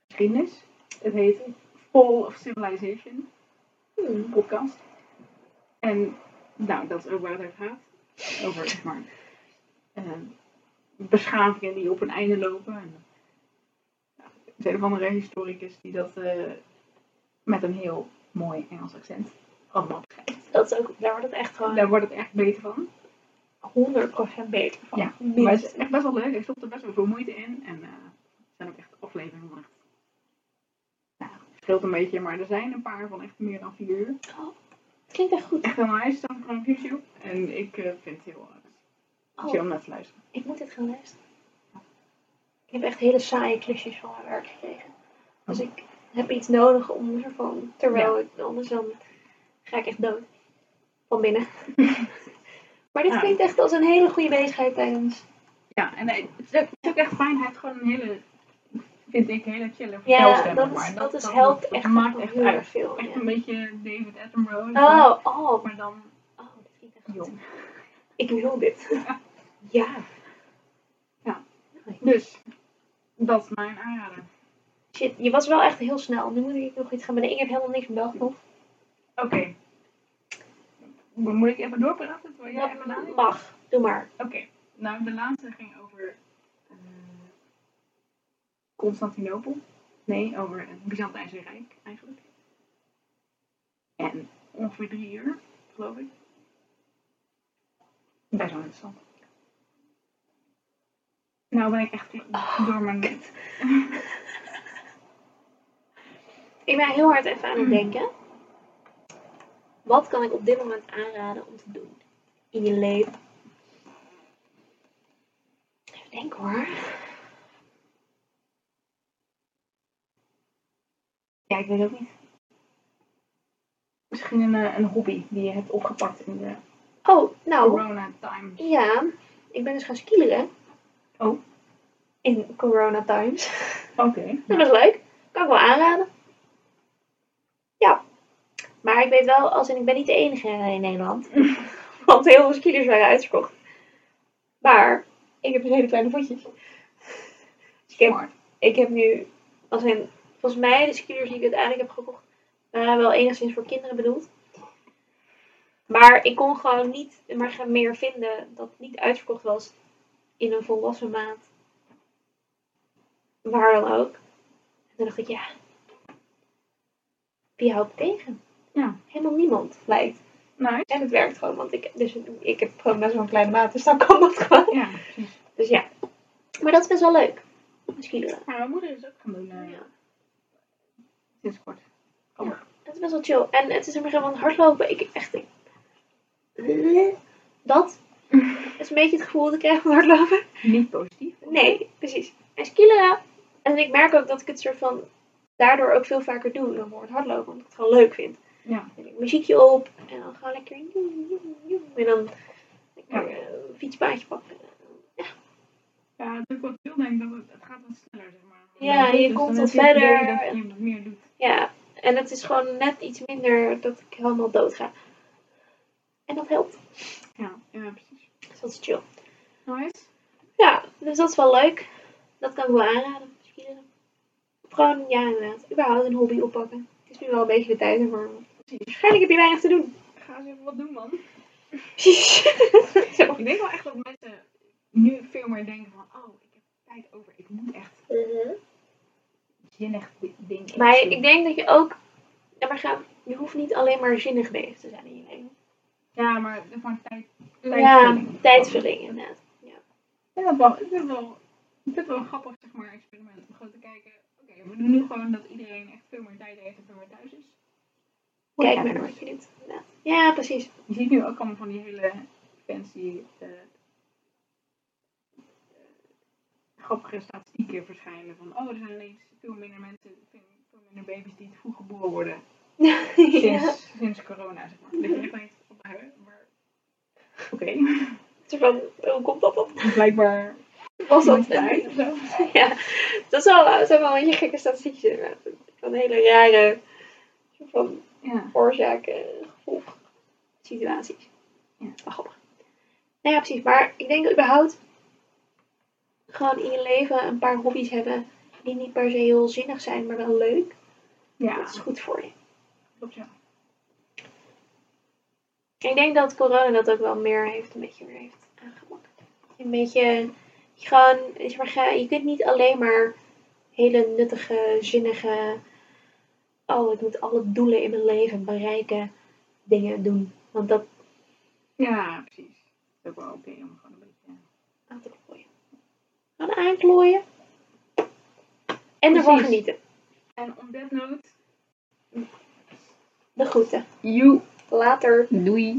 geschiedenis. Het heet Fall of Civilization. Een podcast. En nou, dat is ook waar het over gaat. Over, zeg maar, eh, beschavingen die op een einde lopen. En, nou, het is een of andere historicus die dat eh, met een heel mooi Engels accent allemaal beschrijft. Dat is ook, daar wordt het echt gewoon Daar wordt het echt beter van. 100% beter van. Ja, Maar het is echt best wel leuk. Er stopt er best wel veel moeite in. En eh, het zijn ook echt afleveringen van echt... Nou, het verschilt een beetje, maar er zijn een paar van echt meer dan vier uur. Klinkt echt goed. Echt heel nice, staan van op YouTube. En ik eh, vind het heel uh, chill Oh, om naar te luisteren. ik moet dit gaan luisteren. Ik heb echt hele saaie klusjes van mijn werk gekregen. Dus ik heb iets nodig om ervan, terwijl ik anders dan ga ik echt dood. Van binnen. maar dit Ja. klinkt echt als een hele goede bezigheid tijdens. Ja, en eh, het is, ook, het is ook echt fijn. Hij heeft gewoon een hele, vind ik, hele chille Ja, dat, maar is, dat, is helpt echt maakt echt heel erg veel. Echt ja. een beetje David Attenborough. Oh, oh, Maar dan oh, dit klinkt echt goed. jong. Ik wil dit. ja. Ja. Dus, dat is mijn aanrader. Shit, je was wel echt heel snel. Nu moet ik nog iets gaan bedenken. Ik heb helemaal niks in België Oké. Moet ik even doorpraten? jij even mag. Doe maar. Oké. Nou, de laatste ging over eh, Constantinopel. Nee, over het Byzantijnse Rijk eigenlijk. En ongeveer drie uur, geloof ik. Best wel interessant. Nou ben ik echt door mijn... Ik ben heel hard even aan het denken. Wat kan ik op dit moment aanraden om te doen in je leven? Even denken hoor. Ja, ik weet ook niet. Misschien een, eh, een hobby die je hebt opgepakt in de Oh, nou, corona time. ja. Ik ben dus gaan skileren. Oh. In corona times. Oké. Dat was leuk. Kan ik wel aanraden. Ja. Maar ik weet wel, als in, ik ben niet de enige in Nederland. Want heel veel skiers waren uitverkocht. Maar ik heb dus hele kleine voetjes. Dus ik heb, ik heb nu, als in, volgens mij de skiers die ik uiteindelijk heb gekocht, waren wel enigszins voor kinderen bedoeld. Maar ik kon gewoon niet maar meer vinden dat niet uitverkocht was in een volwassen maat. Waar dan ook. En toen dacht ik, ja, wie houdt tegen? Ja. Helemaal niemand, lijkt. Nice. En het werkt gewoon, want ik, dus ik heb gewoon best wel een kleine maat, dus dan kan dat gewoon. Ja, precies. Dus ja. Maar dat is best wel leuk. Skileren. Maar mijn moeder is ook gaan doen eh, Ja. sinds kort. Dat is best wel chill. En het is er maar gewoon hardlopen. Ik echt. ik- Dat is een beetje het gevoel dat ik krijg van hardlopen. Niet positief. Nee, precies. En skileren. En ik merk ook dat ik het soort van daardoor ook veel vaker doe dan voor het hardlopen. Omdat ik het gewoon leuk vind. Ja. Dan ik muziekje op. En dan gewoon lekker. En dan lekker Ja. eh, een fietspaadje pakken. Ja, het is ook wat veel denk dat het, het gaat wat sneller, zeg maar. Ja, je Dus komt wat verder. Dat je wat meer doet. Ja, en het is gewoon net iets minder dat ik helemaal dood ga. En dat helpt. Ja, ja, precies. Dus dat is chill. Nice. Ja, dus dat is wel leuk. Dat kan ik wel aanraden. Of gewoon, ja inderdaad, überhaupt een hobby oppakken. Het is nu wel een beetje de tijd ervoor. Waarschijnlijk heb je weinig te doen. Ga eens even wat doen, man. Zo. Ik denk wel echt dat mensen nu veel meer denken van, oh, ik heb tijd over. Ik moet echt zinnig di- ding Mhm. Maar doen. ik denk dat je ook, ja, maar ga, je hoeft niet alleen maar zinnig bezig te zijn in je leven. Ja, maar zeg maar tijd. Ja, Tijdvulling. inderdaad. Ja. Ja, dat wel, ik vind het wel, ik vind het wel een grappig, zeg maar, experiment. Om gewoon te kijken, oké, we doen nu gewoon dat iedereen echt veel meer tijd heeft en veel meer thuis is. Kijk maar naar wat je doet. Ja, precies. Je ziet nu ook allemaal van die hele fancy, eh, grappige statistieken verschijnen van, oh, er zijn ineens veel minder mensen, veel minder baby's die te vroeg geboren worden. ja. Sinds, sinds corona, zeg maar. Dat je echt denkt, maar... Oké, hoe komt dat dan? blijkbaar Was dat of zo. Ja, dat is wel, dat zijn wel een beetje gekke statistiekjes inderdaad. Van hele rare van Ja. oorzaken, gevolg situaties. Ja. Wel grappig. Nou ja, precies. Maar ik denk überhaupt gewoon in je leven een paar hobby's hebben die niet per se heel zinnig zijn, maar wel leuk. Ja, Dat is goed voor je. klopt ja. Ik denk dat corona dat ook wel meer heeft, een beetje meer heeft aangemaakt. Een beetje, je gewoon, zeg maar, je kunt niet alleen maar hele nuttige, zinnige, oh, ik moet alle doelen in mijn leven bereiken, dingen doen. Want dat Ja, precies. Dat is ook wel oké om gewoon een beetje... aan te klooien. Gewoon aanklooien. En ervan genieten. En on that note, De groeten. you Later. doei.